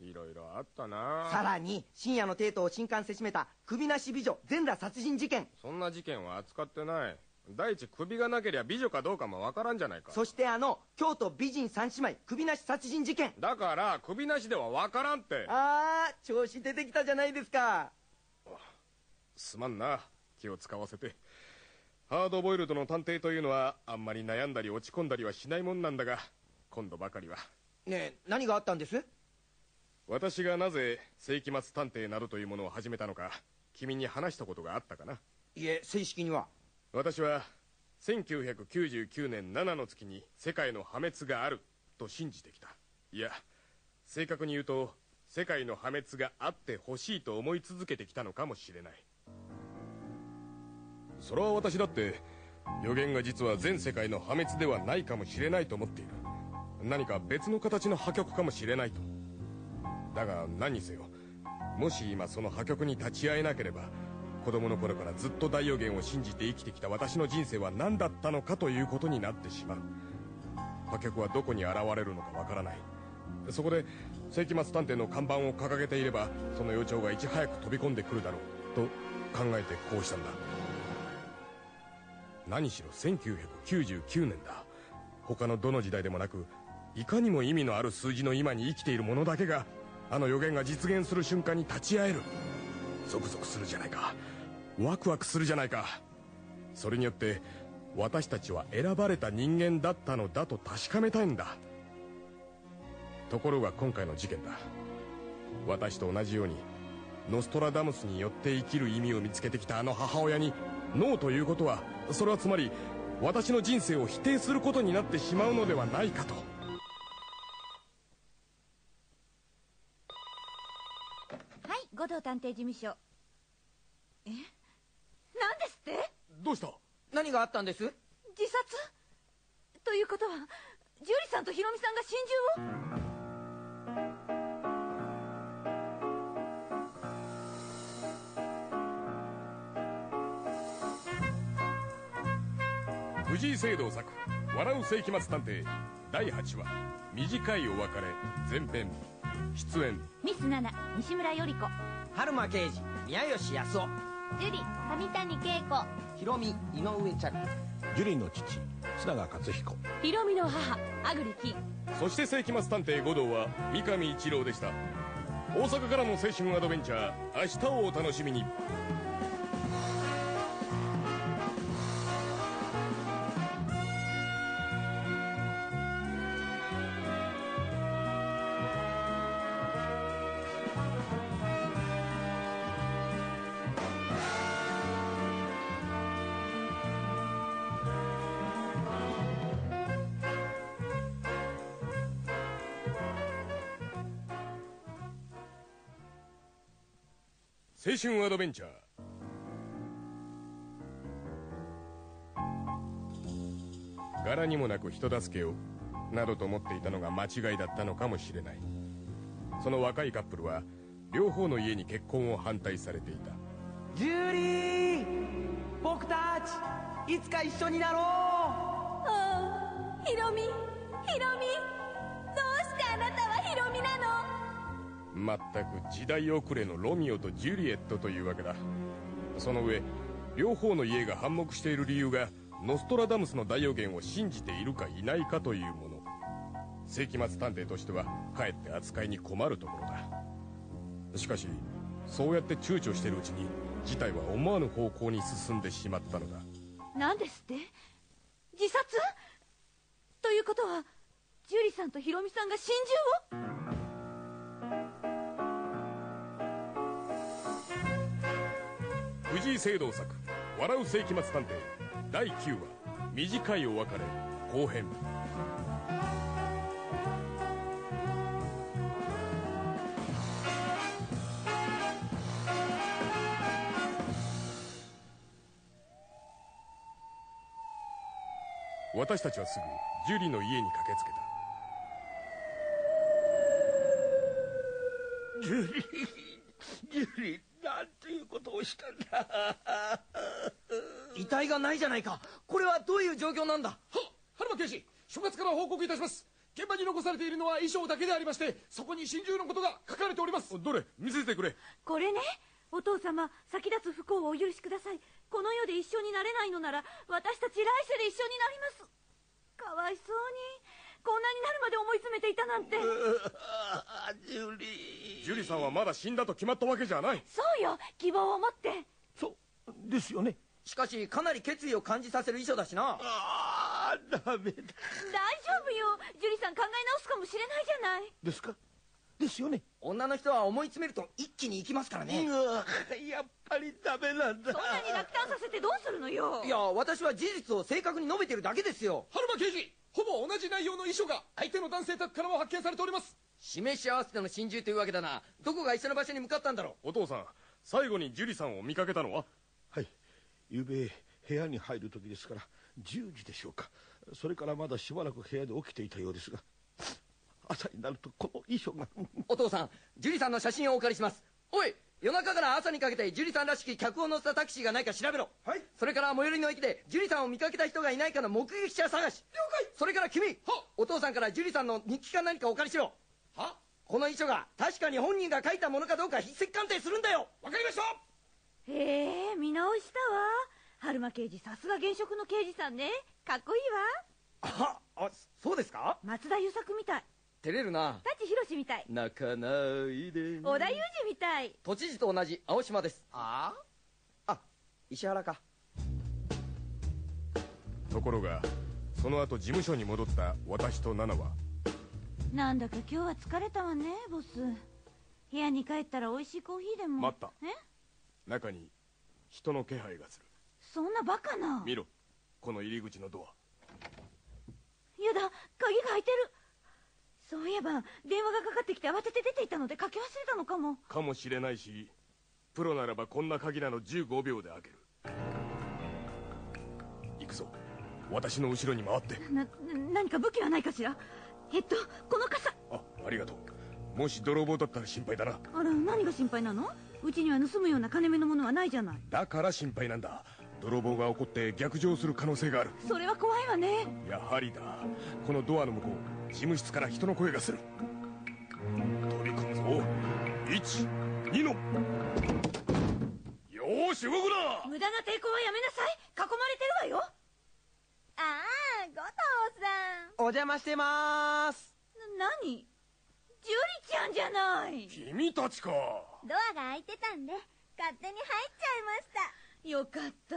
いろいろあったな。さらに深夜の帝都を新刊せしめた首なし美女全裸殺人事件。そんな事件は扱ってない。第一首がなけりゃ美女かどうかもわからんじゃないか。そしてあの京都美人三姉妹首なし殺人事件。だから首なしではわからんって。ああ調子出てきたじゃないですか。すまんな。気を使わせて。ハードボイルドの探偵というのはあんまり悩んだり落ち込んだりはしないもんなんだが今度ばかりは。ねえ何があったんです？私がなぜ世紀末探偵などというものを始めたのか君に話したことがあったかな？いえ正式には。私は1999年7の月に世界の破滅があると信じてきた。いや正確に言うと世界の破滅があってほしいと思い続けてきたのかもしれない。それは私だって予言が実は全世界の破滅ではないかもしれないと思っている何か別の形の破局かもしれないと。だが何にせよもし今その破局に立ち会えなければ子供の頃からずっと大予言を信じて生きてきた私の人生は何だったのかということになってしまう。破局はどこに現れるのかわからない。そこで世紀末探偵の看板を掲げていればその予兆がいち早く飛び込んでくるだろうと考えてこうしたんだ。何しろ1999年だ。他のどの時代でもなくいかにも意味のある数字の今に生きている者だけがあの予言が実現する瞬間に立ち会える。ゾクゾクするじゃないか。ワクワクするじゃないか。それによって私たちは選ばれた人間だったのだと確かめたいんだ。ところが今回の事件だ。私と同じようにノストラダムスによって生きる意味を見つけてきたあの母親にノーということはそれはつまり私の人生を否定することになってしまうのではないかとはい護道探偵事務所。え？何ですって？どうした？何があったんです？自殺？ということは樹里さんとひろみさんが心中を？藤井聖堂作「笑う世紀末探偵」第8話「短いお別れ」前編出演。ミスナナ西村頼子。春馬刑事宮吉康夫。樹里上谷恵子。ひろみ井上チャル樹里の父須永克彦。ひろみの母アグリキそして世紀末探偵護道は三上一郎でした。大阪からの青春アドベンチャー明日をお楽しみに春アドベンチャー。柄にもなく人助けをなどと思っていたのが間違いだったのかもしれない。その若いカップルは両方の家に結婚を反対されていた。ジュリー僕たちいつか一緒になろう。ああひろみひろみまったく時代遅れのロミオとジュリエットというわけだ。その上両方の家が反目している理由がノストラダムスの大予言を信じているかいないかというもの。世紀末探偵としてはかえって扱いに困るところだ。しかしそうやって躊躇してるうちに事態は思わぬ方向に進んでしまったのだ。何ですって？自殺？ということは樹里さんとヒロミさんが心中を？藤井聖堂作「笑う世紀末探偵」第9話「短いお別れ」後編。私たちはすぐジュリの家に駆けつけた。ジュリジュリなんていしたんだ？遺体がないじゃないか。これはどういう状況なんだ？は春馬刑事所轄から報告いたします。現場に残されているのは衣装だけでありましてそこに心中のことが書かれております。どれ？見せてくれ。これね。お父様先立つ不幸をお許しください。この世で一緒になれないのなら私たち来世で一緒になります。かわいそうにこんなになるまで思い詰めていたなんて。ジュリジュリさんはまだ死んだと決まったわけじゃない。そうよ希望を持って。そうですよね。しかしかなり決意を感じさせる遺書だしな。ああダメだ。大丈夫よ。ジュリさん考え直すかもしれないじゃない。ですか？ですよね。女の人は思い詰めると一気に行きますからね。やっぱりダメなんだ。そんなに落胆させてどうするのよ。いや私は事実を正確に述べてるだけですよ。春馬刑事ほぼ同じ内容の遺書が相手の男性宅からも発見されております。示し合わせての心中というわけだな。どこが一緒の場所に向かったんだろう？お父さん最後に樹里さんを見かけたのは？はい。昨べ部屋に入る時ですから10時でしょうか。それからまだしばらく部屋で起きていたようですが朝になるとこの遺書が。お父さん樹里さんの写真をお借りします。おい夜中から朝にかけて樹里さんらしき客を乗せたタクシーがないか調べろ。はい。それから最寄りの駅で樹里さんを見かけた人がいないかの目撃者探し。了解。それから君お父さんから樹里さんの日記か何かお借りしろ。は。この遺書が確かに本人が書いたものかどうか筆跡鑑定するんだよ。わかりました。へえ見直したわ。春馬刑事さすが現職の刑事さんね。かっこいいああそうですか？わ松田優作みたい照れるな。舘ひろしみたい。泣かないで。織田裕二みたい。都知事と同じ青島です。ああ？石原か。ところがその後事務所に戻った私とナナは。なんだか今日は疲れたわねボス。部屋に帰ったら美味しいコーヒーでも。待った。え？中に人の気配がする。そんなバカな。見ろ。この入り口のドア。やだ鍵が開いてるそういえば電話がかかってきて慌てて出ていったのでかけ忘れたのかも。かもしれないしプロならばこんな鍵なの15秒で開ける。行くぞ。私の後ろに回って。な何か武器はないかしら？えっとこの傘。あありがとう。もし泥棒だったら心配だな。あら何が心配なの？うちには盗むような金目のものはないじゃない。だから心配なんだ泥棒が起こって逆上する可能性がある。それは怖いわね。やはりだ。このドアの向こう事務室から人の声がする。飛び込むぞ。12の。よーし動くな。無駄な抵抗はやめなさい。囲まれてるわよ。ああ後藤さん。お邪魔してまーす。な何？ジュリちゃんじゃない。君たちか。ドアが開いてたんで勝手に入っちゃいましたよかった。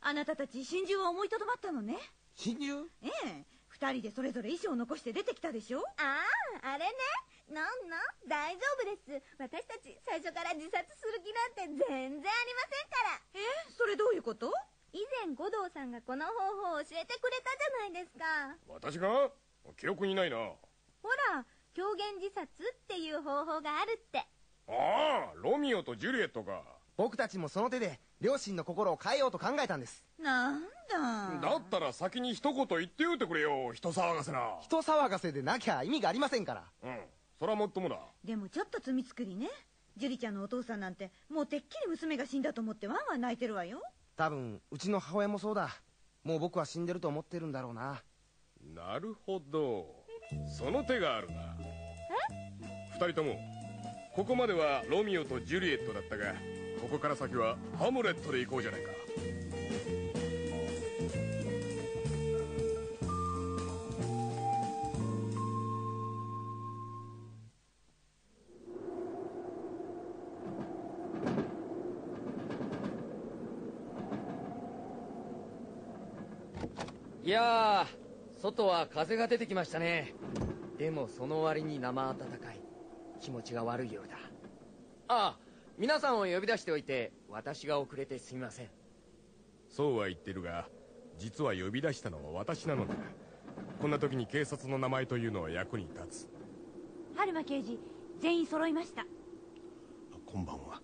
あなたたち心中は思いとどまったのね。心中ええ。二人でそれぞれ衣装を残して出てきたでしょ？あああれね。なんなん大丈夫です。私たち最初から自殺する気なんて全然ありませんから。えそれどういうこと？以前五道さんがこの方法を教えてくれたじゃないですか。私が？記憶にないな。ほら狂言自殺っていう方法があるって。ああロミオとジュリエットか僕たちもその手で両親の心を変えようと考えたんです。なんだ。だったら先に一言言っておいてくれよ人騒がせな。人騒がせでなきゃ意味がありませんから。うん。そらもっともだ。でもちょっと罪作りね。ジュリちゃんのお父さんなんてもうてっきり娘が死んだと思ってワンワン泣いてるわよ。多分うちの母親もそうだ。もう僕は死んでると思ってるんだろうな。なるほど。その手があるな。二人ともここまではロミオとジュリエットだったがここから先はハムレットで行こうじゃないか。いや外は風が出てきましたね。でもその割に生暖かい。気持ちが悪い夜だ。ああ皆さんを呼び出しておいて私が遅れてすみません。そうは言ってるが実は呼び出したのは私なのだ。こんな時に警察の名前というのは役に立つ。春馬刑事全員揃いました。こんばんは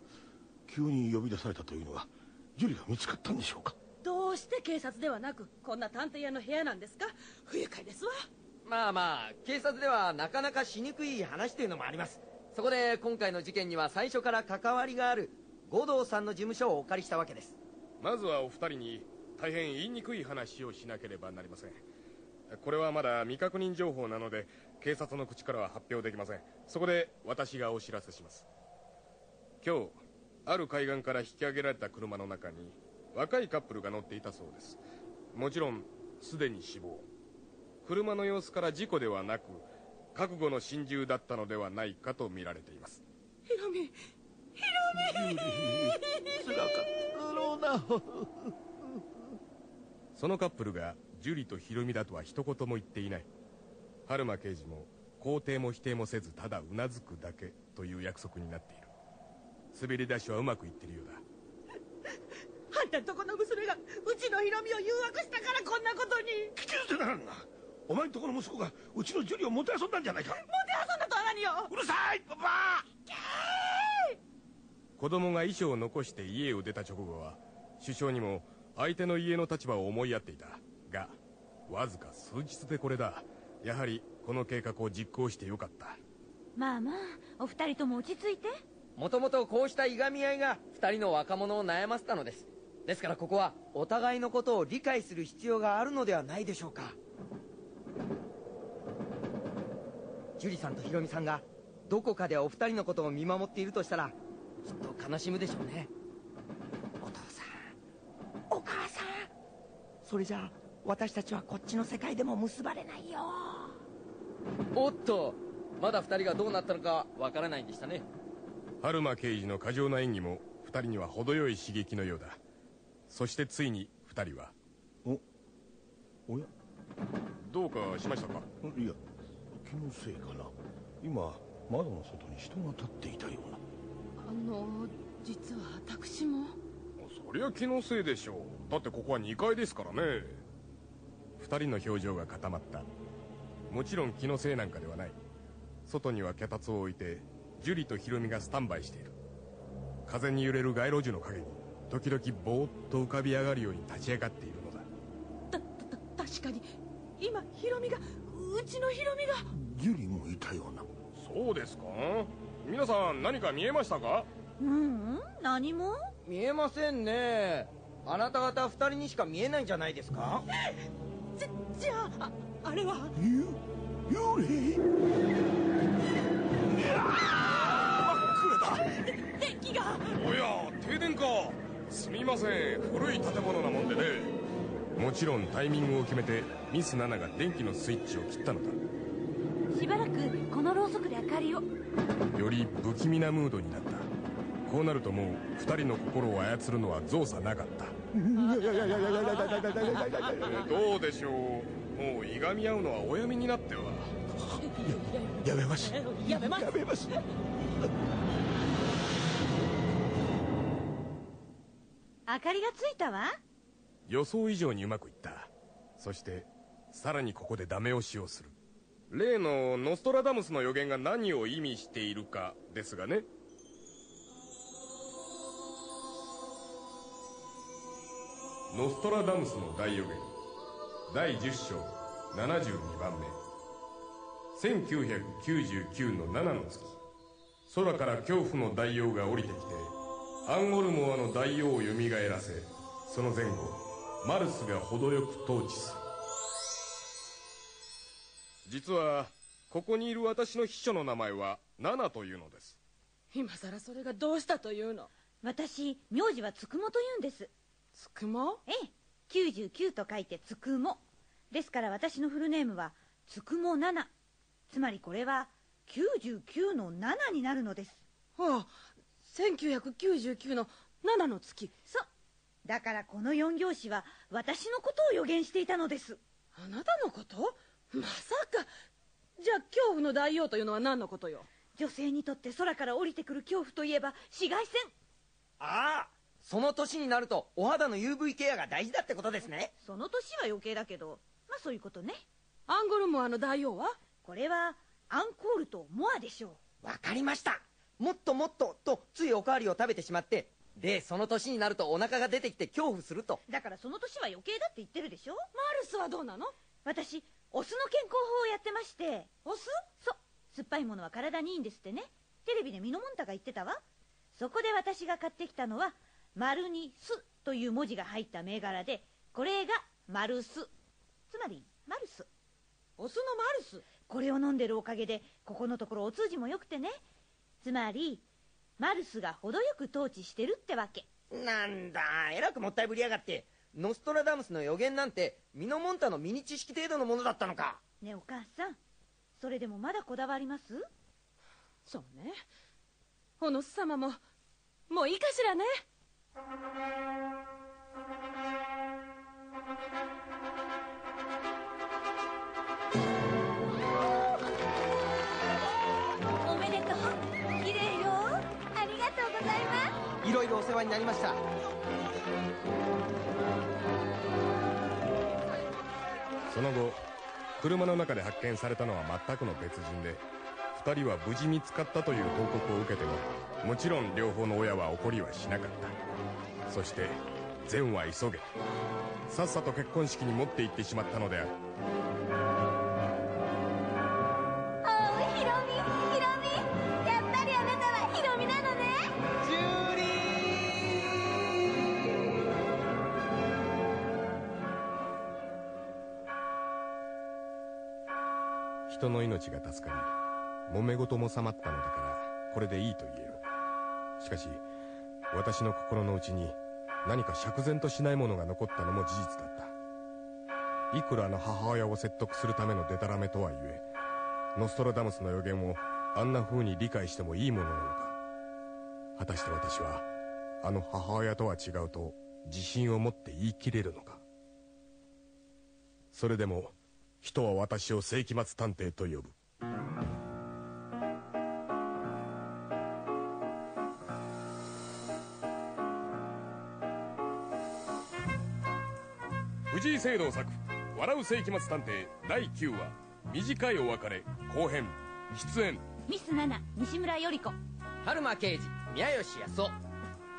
急に呼び出されたというのはジュリが見つかったんでしょうか？どうして警察ではなくこんな探偵屋の部屋なんですか？不愉快ですわ。まあまあ警察ではなかなかしにくい話というのもありますそこで今回の事件には最初から関わりがある護道さんの事務所をお借りしたわけです。まずはお二人に大変言いにくい話をしなければなりません。これはまだ未確認情報なので警察の口からは発表できません。そこで私がお知らせします。今日ある海岸から引き上げられた車の中に若いカップルが乗っていたそうです。もちろんすでに死亡。車の様子から事故ではなく覚悟の心中だったのではないかと見られています。ヒロミヒロミ。つらかった。だろうな。そのカップルが樹里とヒロミだとは一言も言っていない。春馬刑事も肯定も否定もせずただうなずくだけという約束になっている。滑り出しはうまくいってるようだ。あんたんとこの娘がうちのヒロミを誘惑したからこんなことに。聞き捨てならんなお前んとこの息子がうちのジュリをもてあそんだんじゃないか。もてあそんだとは何よ。うるさいパパ。子供が遺書を残して家を出た直後は首相にも相手の家の立場を思いやっていたがわずか数日でこれだ。やはりこの計画を実行してよかった。まあまあお二人とも落ち着いて。もともとこうしたいがみ合いが2人の若者を悩ませたのです。ですからここはお互いのことを理解する必要があるのではないでしょうか樹里さんとひろみさんがどこかでお二人のことを見守っているとしたらきっと悲しむでしょうね。お父さん。お母さん。それじゃあ私たちはこっちの世界でも結ばれないよ。おっとまだ2人がどうなったのかわからないんでしたね。春馬刑事の過剰な演技も2人には程よい刺激のようだ。そしてついに2人は。おおや？どうかしましたか？いや気のせいかな。今窓の外に人が立っていたような。あの実は私も。そりゃ気のせいでしょう。だってここは2階ですからね。2人の表情が固まった。もちろん気のせいなんかではない。外には脚立を置いて樹里とヒロミがスタンバイしている。風に揺れる街路樹の陰に時々ぼーっと浮かび上がるように立ち上がっているのだ。たた確かに今ヒロミがうちのヒロミが。ジュリもいたような。そうですか？皆さん何か見えましたか？ううん何も？見えませんね。あなた方二人にしか見えないんじゃないですか。じじゃあああれは？ゆ幽霊電気が。おや停電か。すみません。古い建物なもんでねもちろんタイミングを決めてミス・ナナが電気のスイッチを切ったのだ。しばらくこのろうそくで明かりを。より不気味なムードになった。こうなるともう二人の心を操るのは造作なかった。どうでしょう。もういがみ合うのはおやめになっては。やめます。やめます。やめます。明かりがついたわ予想以上にうまくいった。そしてさらにここでダメ押しをする。例のノストラダムスの予言が何を意味しているかですがね。ノストラダムスの大予言。第10章72番目。1999の7の月。空から恐怖の大王が降りてきてアンゴルモアの大王をよみがえらせその前後マルスが程よく統治する。実はここにいる私の秘書の名前はナナというのです。今さらそれがどうしたというの？私名字はつくもと言うんです。つくも？ええ。99と書いてつくも。ですから私のフルネームはつくも7つまりこれは99の7になるのです。ああ1999の7の月。そうだからこの四行詞は私のことを予言していたのです。あなたのこと？まさか。じゃあ恐怖の大王というのは何のことよ？女性にとって空から降りてくる恐怖といえば紫外線。ああその年になるとお肌の UV ケアが大事だってことですね。その年は余計だけど。まあそういうことね。アンゴルモアの大王は？これはアンコールとモアでしょう。わかりました。もっともっととついおかわりを食べてしまってでその年になるとお腹が出てきて恐怖すると。だからその年は余計だって言ってるでしょ？マルスはどうなの？私オスの健康法をやってまして。オス？そう。酸っぱいものは体にいいんですってね。テレビでミノモンタが言ってたわ。そこで私が買ってきたのは丸に「す」という文字が入った銘柄でこれがマルス。つまりマルス。オスのマルス？これを飲んでるおかげでここのところお通じも良くてね。つまりマルスが程よく統治してるってわけ。なんだえらくもったいぶりやがって。ノストラダムスの予言なんてミノモンタのミニ知識程度のものだったのか。ねえお母さん。それでもまだこだわります？そうね。おのす様ももういいかしらねいます。いろいろお世話になりました。その後車の中で発見されたのは全くの別人で2人は無事見つかったという報告を受けてももちろん両方の親は怒りはしなかった。そして善は急げさっさと結婚式に持って行ってしまったのである人の命が助かり揉め事も収まったのだからこれでいいと言えるしかし私の心の内に何か釈然としないものが残ったのも事実だった。いくらの母親を説得するためのデタラメとはいえノストラダムスの予言をあんな風に理解してもいいものなのか。果たして私はあの母親とは違うと自信を持って言い切れるのか。それでも人は私を世紀末探偵と呼ぶ。藤井聖堂作「笑う世紀末探偵」第9話「短いお別れ」後編出演。ミス・ナナ西村頼子。春馬刑事宮吉康夫。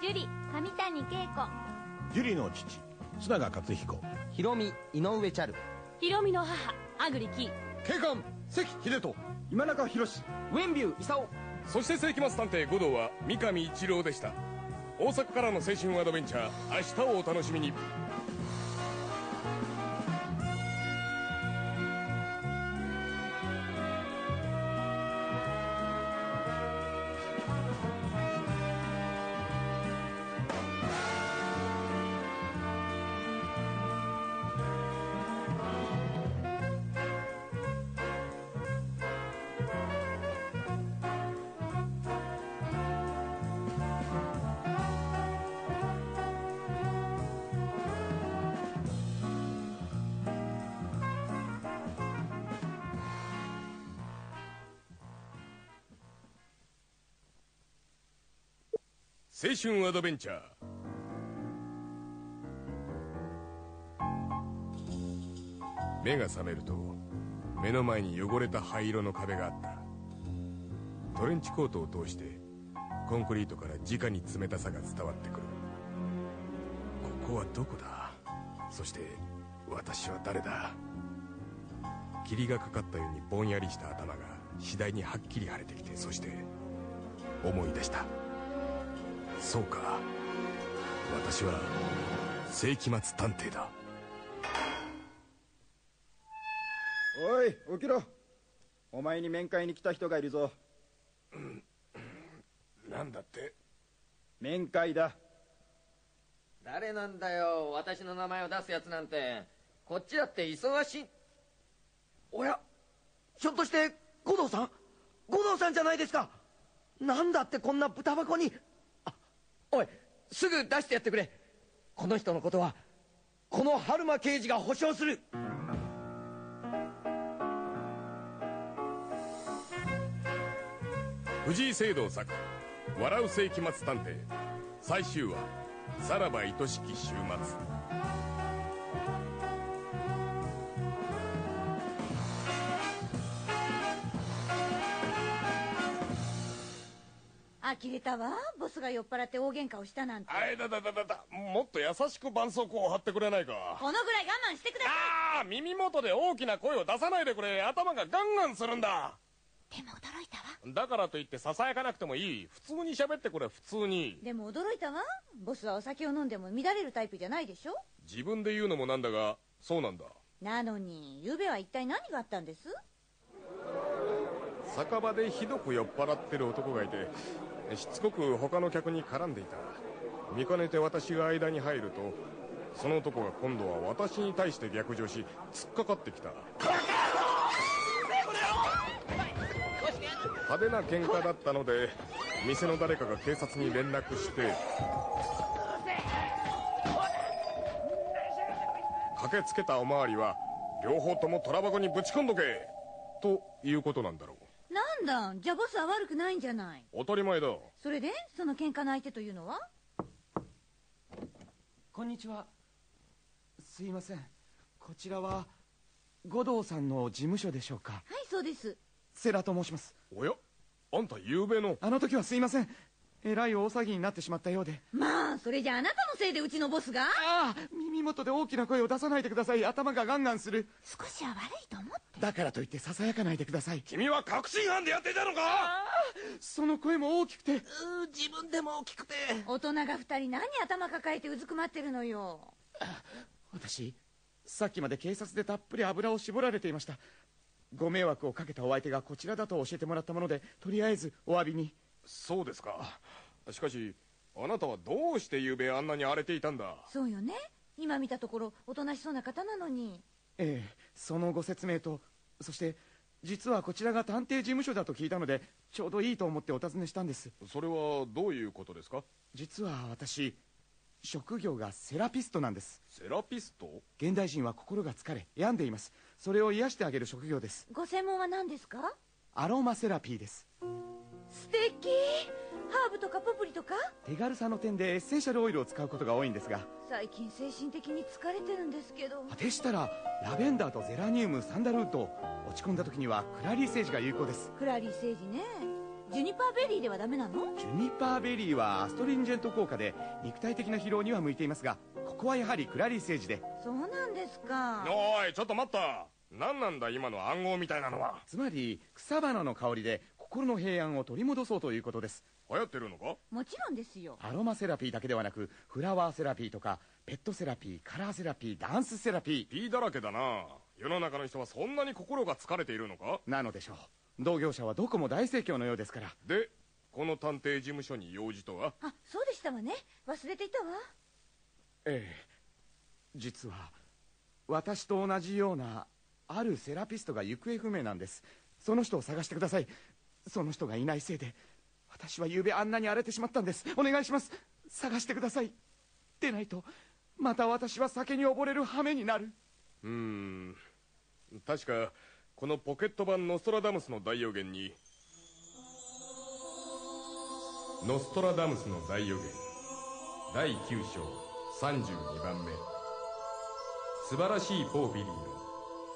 ジュリ上谷恵子。樹里の父須永克彦。ヒロミ井上チャルヒロミの母アグリキ。ー警官関秀人。今中宏ウェンビュー功そして世紀末探偵護道は三上一郎でした大阪からの青春アドベンチャー明日をお楽しみに春アドベンチャー。目が覚めると目の前に汚れた灰色の壁があった。トレンチコートを通してコンクリートから直に冷たさが伝わってくる。ここはどこだ？そして私は誰だ？霧がかかったようにぼんやりした頭が次第にはっきり晴れてきてそして思い出した。そうか。私は世紀末探偵だ。おい起きろ。お前に面会に来た人がいるぞ。なんだって？面会だ。誰なんだよ。私の名前を出すやつなんて。こっちだって忙しい。おやひょっとして五道さん？五道さんじゃないですか。なんだってこんな豚箱に。あおいすぐ出してやってくれ。この人のことはこの春馬刑事が保証する。藤井聖堂作「笑う世紀末探偵」最終話「さらば愛しき週末」呆れたわ。ボスが酔っ払って大喧嘩をしたなんて。あいだだだだだもっと優しく絆創膏を貼ってくれないか。このぐらい我慢してください。ああ耳元で大きな声を出さないでくれ。頭がガンガンするんだ。でも驚いたわ。だからといってささやかなくてもいい。普通に喋ってくれ普通に。でも驚いたわ。ボスはお酒を飲んでも乱れるタイプじゃないでしょ。自分で言うのもなんだがそうなんだ。なのに昨夜は一体何があったんです？酒場でひどく酔っ払ってる男がいてしつこく他の客に絡んでいた。見かねて私が間に入るとその男が今度は私に対して逆上し突っかかってきた。派手な喧嘩だったので店の誰かが警察に連絡して駆けつけたおまわりは両方とも虎箱にぶち込んどけということなんだろう。なんだ。じゃあボスは悪くないんじゃない。当たり前だ。それでその喧嘩の相手というのは？こんにちは。すいません。こちらは五道さんの事務所でしょうか。はいそうです。セラと申します。おや？あんた昨べの？あの時はすいませんえらい大騒ぎになってしまったようで。まあそれじゃあなたのせいでうちのボスが？ああ耳元で大きな声を出さないでください。頭がガンガンする。少しは悪いと思って。だからといってささやかないでください。君は確信犯でやっていたのか？その声も大きくて。自分でも大きくて。大人が二人何頭抱えてうずくまってるのよ。私さっきまで警察でたっぷり油を絞られていました。ご迷惑をかけたお相手がこちらだと教えてもらったものでとりあえずお詫びにそうですか。しかしあなたはどうして昨べあんなに荒れていたんだ。そうよね。今見たところおとなしそうな方なのに。ええそのご説明とそして実はこちらが探偵事務所だと聞いたのでちょうどいいと思ってお尋ねしたんです。それはどういうことですか？実は私職業がセラピストなんです。セラピスト？現代人は心が疲れ病んでいます。それを癒してあげる職業です。ご専門は何ですか？アロマセラピーです素敵。ハーブとかポプリとか？手軽さの点でエッセンシャルオイルを使うことが多いんですが。最近精神的に疲れてるんですけど。でしたらラベンダーとゼラニウムサンダルウッド落ち込んだ時にはクラリーセージが有効です。クラリーセージね。ジュニパーベリーではダメなの？ジュニパーベリーはアストリンジェント効果で肉体的な疲労には向いていますがここはやはりクラリーセージで。そうなんですか。おいちょっと待った。何なんだ今の暗号みたいなのは。つまり草花の香りで心の平安を取り戻そうということです。流行ってるのか？もちろんですよ。アロマセラピーだけではなくフラワーセラピーとかペットセラピーカラーセラピーダンスセラピー。P だらけだな。世の中の人はそんなに心が疲れているのか？なのでしょう。同業者はどこも大盛況のようですから。でこの探偵事務所に用事とは？あそうでしたわね。忘れていたわ。ええ。実は私と同じようなあるセラピストが行方不明なんです。その人を探してくださいその人がいないせいで私は昨べあんなに荒れてしまったんです。お願いします。探してください。でないとまた私は酒に溺れる羽目になる。うーん。確かこのポケット版ノストラダムスの大予言にノストラダムスの大予言第9章32番目。素晴らしいポーフィリーの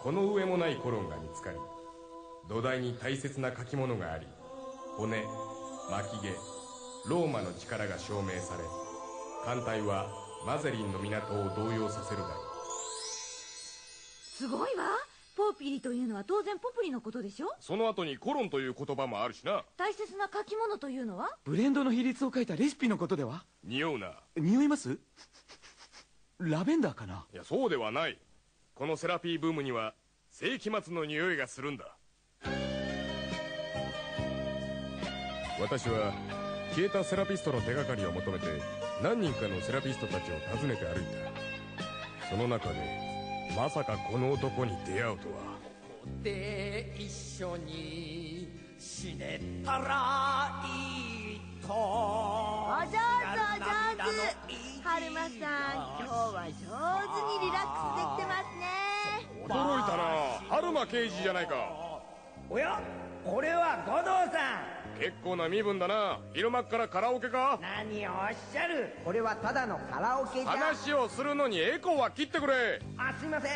この上もないコロンが見つかり土台に大切な書き物があり骨巻き毛ローマの力が証明され艦隊はマゼリンの港を動揺させるだろう。すごいわ。ポーピリというのは当然ポプリのことでしょ？その後にコロンという言葉もあるしな。大切な書き物というのは？ブレンドの比率を書いたレシピのことでは？匂うな。匂います？ラベンダーかな？いやそうではない。このセラピーブームには世紀末の匂いがするんだ私は消えたセラピストの手がかりを求めて何人かのセラピストたちを訪ねて歩いた。その中でまさかこの男に出会うとは。で一緒に死ねたらいいと。おお上手お上手。春馬さん今日は上手にリラックスできてますね。驚いたな。春馬刑事じゃないか。おやこれは五道さん結構な身分だな。昼間っからカラオケか？何をおっしゃる。これはただのカラオケじゃ。話をするのにエコーは切ってくれ。あすいません。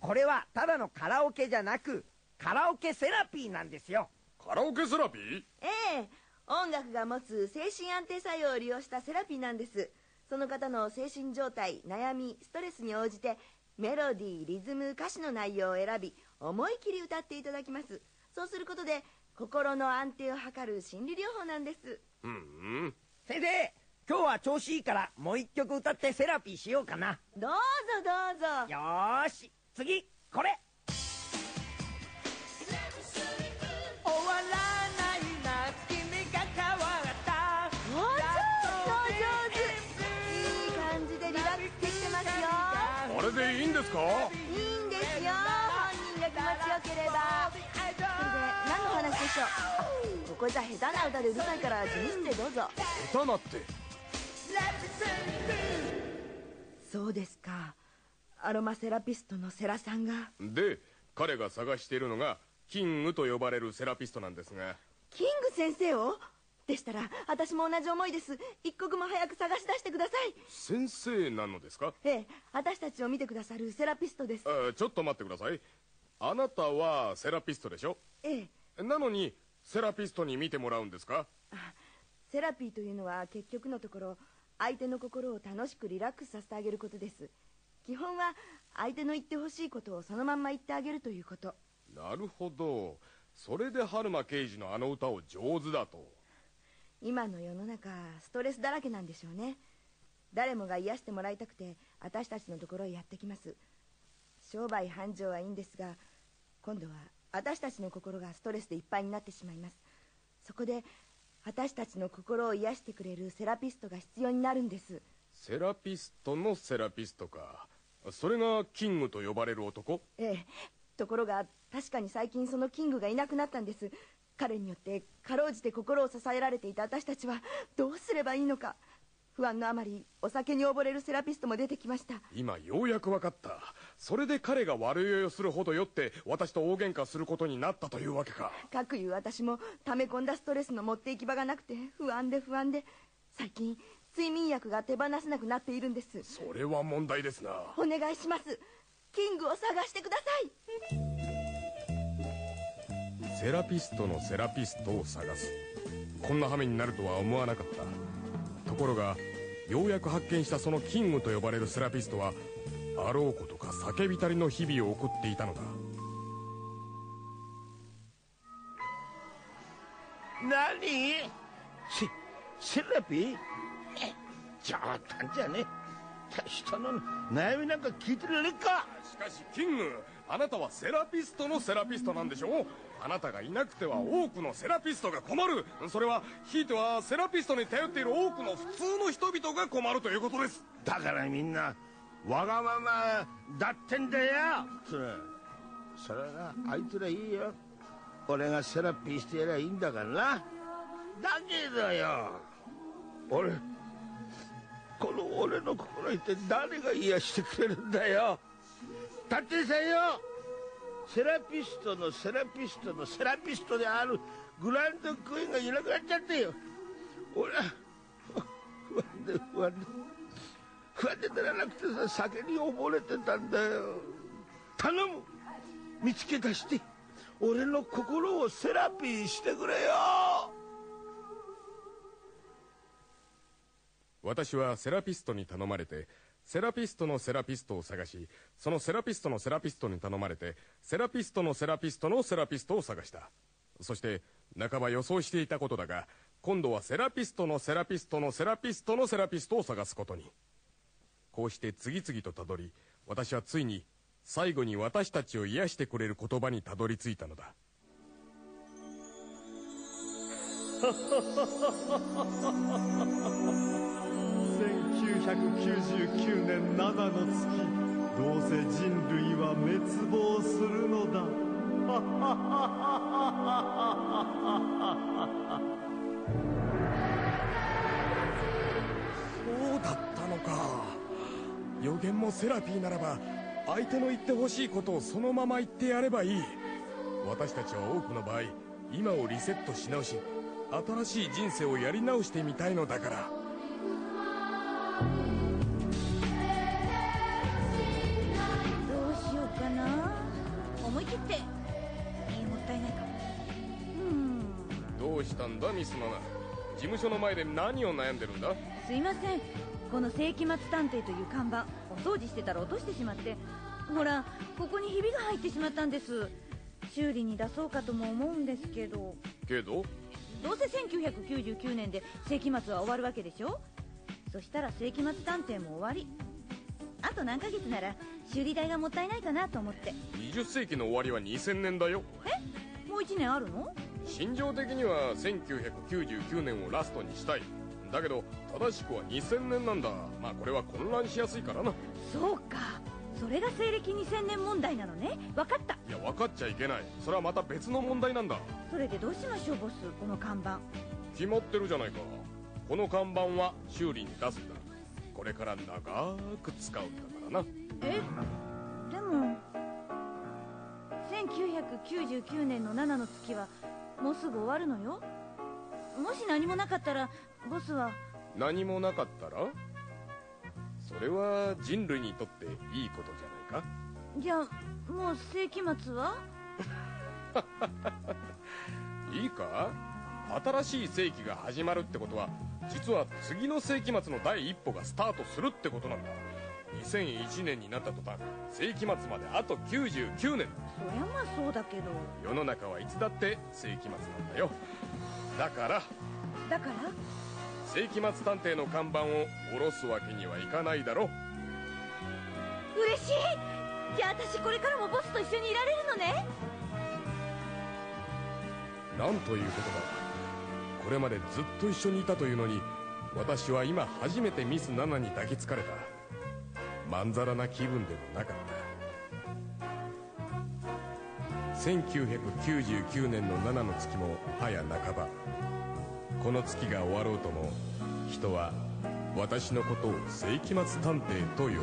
これはただのカラオケじゃなくカラオケセラピーなんですよ。カラオケセラピー？ええ。音楽が持つ精神安定作用を利用したセラピーなんです。その方の精神状態悩みストレスに応じてメロディーリズム歌詞の内容を選び思い切り歌っていただきます。そうすることで心の安定を図る心理療法なんです。うん先生今日は調子いいからもう一曲歌ってセラピーしようかな。どうぞどうぞ。よーし次これ。終わらない夏君が変わった。お上手お上手。いい感じでリラックスできてますよ。あれでいいんですか？いいんですよ気持ちよければ。それで何の話でしょう？あここじゃ下手な歌でうるさいから事務室でどうぞ。下手なって。そうですか。アロマセラピストのセラさんが。で彼が探しているのがキングと呼ばれるセラピストなんですが。キング先生を？でしたら私も同じ思いです。一刻も早く探し出してください。先生なのですか？ええ私たちを見てくださるセラピストです。あちょっと待ってくださいあなたはセラピストでしょ？ええ。なのにセラピストに見てもらうんですか？セラピーというのは結局のところ相手の心を楽しくリラックスさせてあげることです。基本は相手の言ってほしいことをそのまんま言ってあげるということ。なるほど。それで春馬刑事のあの歌を上手だと。今の世の中ストレスだらけなんでしょうね。誰もが癒してもらいたくて私たちのところへやってきます。商売繁盛はいいんですが今度は私たちの心がストレスでいっぱいになってしまいます。そこで私たちの心を癒してくれるセラピストが必要になるんです。セラピストのセラピストか。それがキングと呼ばれる男？ええ。ところが確かに最近そのキングがいなくなったんです。彼によってかろうじて心を支えられていた私たちはどうすればいいのか不安のあまりお酒に溺れるセラピストも出てきました。今ようやく分かった。それで彼が悪酔いをするほど酔って私と大喧嘩することになったというわけか。かくいう私も溜め込んだストレスの持って行き場がなくて不安で不安で最近睡眠薬が手放せなくなっているんです。それは問題ですな。お願いします。キングを探してください。セラピストのセラピストを探す。こんな羽目になるとは思わなかったところがようやく発見したそのキングと呼ばれるセラピストはあろうことか叫びたりの日々を送っていたのだ。何？セセラピー？冗談じゃねえ。人の悩みなんか聞いてられっか。しかしキングあなたはセラピストのセラピストなんでしょあなたがいなくては多くのセラピストが困る。それはひいてはセラピストに頼っている多くの普通の人々が困るということです。だからみんなわがままだってんだよ。それそれはあいつらいいよ。俺がセラピーしてやりゃいいんだからな。だけどよ。俺この俺の心にって誰が癒してくれるんだよ。だってさよ。セラピストのセラピストのセラピストであるグランドクイーンがいなくなっちゃってよ。俺は不安で不安で不安でならなくてさ酒に溺れてたんだよ。頼む。見つけ出して俺の心をセラピーしてくれよ。私はセラピストに頼まれてセラピストのセラピストを探しそのセラピストのセラピストに頼まれてセラピストのセラピストのセラピストを探した。そして半ば予想していたことだが今度はセラピストのセラピストのセラピストのセラピストを探すことに。こうして次々とたどり私はついに最後に私たちを癒してくれる言葉にたどり着いたのだ。1999年7の月どうせ人類は滅亡するのだ。そうだったのか。予言もセラピーならば相手の言ってほしいことをそのまま言ってやればいい。私たちは多くの場合今をリセットし直し新しい人生をやり直してみたいのだからだミスナナ事務所の前で何を悩んでるんだ？すいません。この世紀末探偵という看板お掃除してたら落としてしまって。ほらここにひびが入ってしまったんです。修理に出そうかとも思うんですけど。けど？どうせ1999年で世紀末は終わるわけでしょ？そしたら世紀末探偵も終わり。あと何ヶ月なら修理代がもったいないかなと思って。20世紀の終わりは2000年だよ。え？もう1年あるの？心情的には1999年をラストにしたい。だけど正しくは2000年なんだ。まあこれは混乱しやすいからな。そうか。それが西暦2000年問題なのね。分かった。いや分かっちゃいけない。それはまた別の問題なんだ。それでどうしましょうボス。この看板。決まってるじゃないか。この看板は修理に出すんだ。これから長く使うんだからな。え？でも1999年の7の月はもうすぐ終わるのよ。もし何もなかったらボスは。何もなかったら？それは人類にとっていいことじゃないか？じゃあもう世紀末は？いいか？新しい世紀が始まるってことは実は次の世紀末の第一歩がスタートするってことなんだ2001年になった途端世紀末まであと99年そりゃまあそうだけど。世の中はいつだって世紀末なんだよ。だからだから？世紀末探偵の看板を下ろすわけにはいかないだろ嬉しい！じゃあ私これからもボスと一緒にいられるのね。なんということだ。これまでずっと一緒にいたというのに私は今初めてミス・ナナに抱きつかれたまんざらな気分でもなかった。1999年の7の月も早半ば。この月が終わろうとも人は私のことを世紀末探偵と呼ぶ。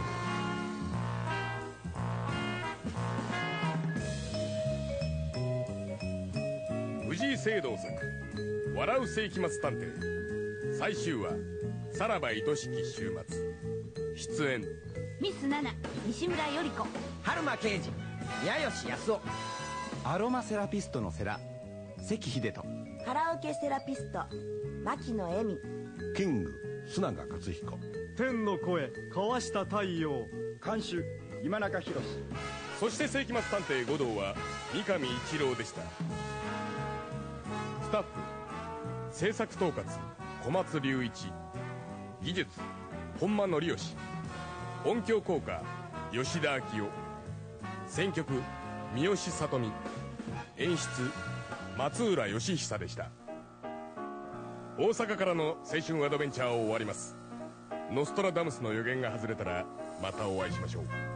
藤井聖堂作「笑う世紀末探偵」最終話「さらば愛しき週末」出演ミス・ナナ西村頼子。春馬刑事宮吉康夫。アロマセラピストの世良関秀人。カラオケセラピスト牧野恵美。キング須永克彦。天の声川下太陽。監修今中宏そして世紀末探偵護道は三上一郎でした。スタッフ制作統括小松隆一。技術本間則義音響効果吉田昭夫。選曲三好里美。演出松浦義久でした。大阪からの青春アドベンチャーを終わります。ノストラダムスの予言が外れたらまたお会いしましょう。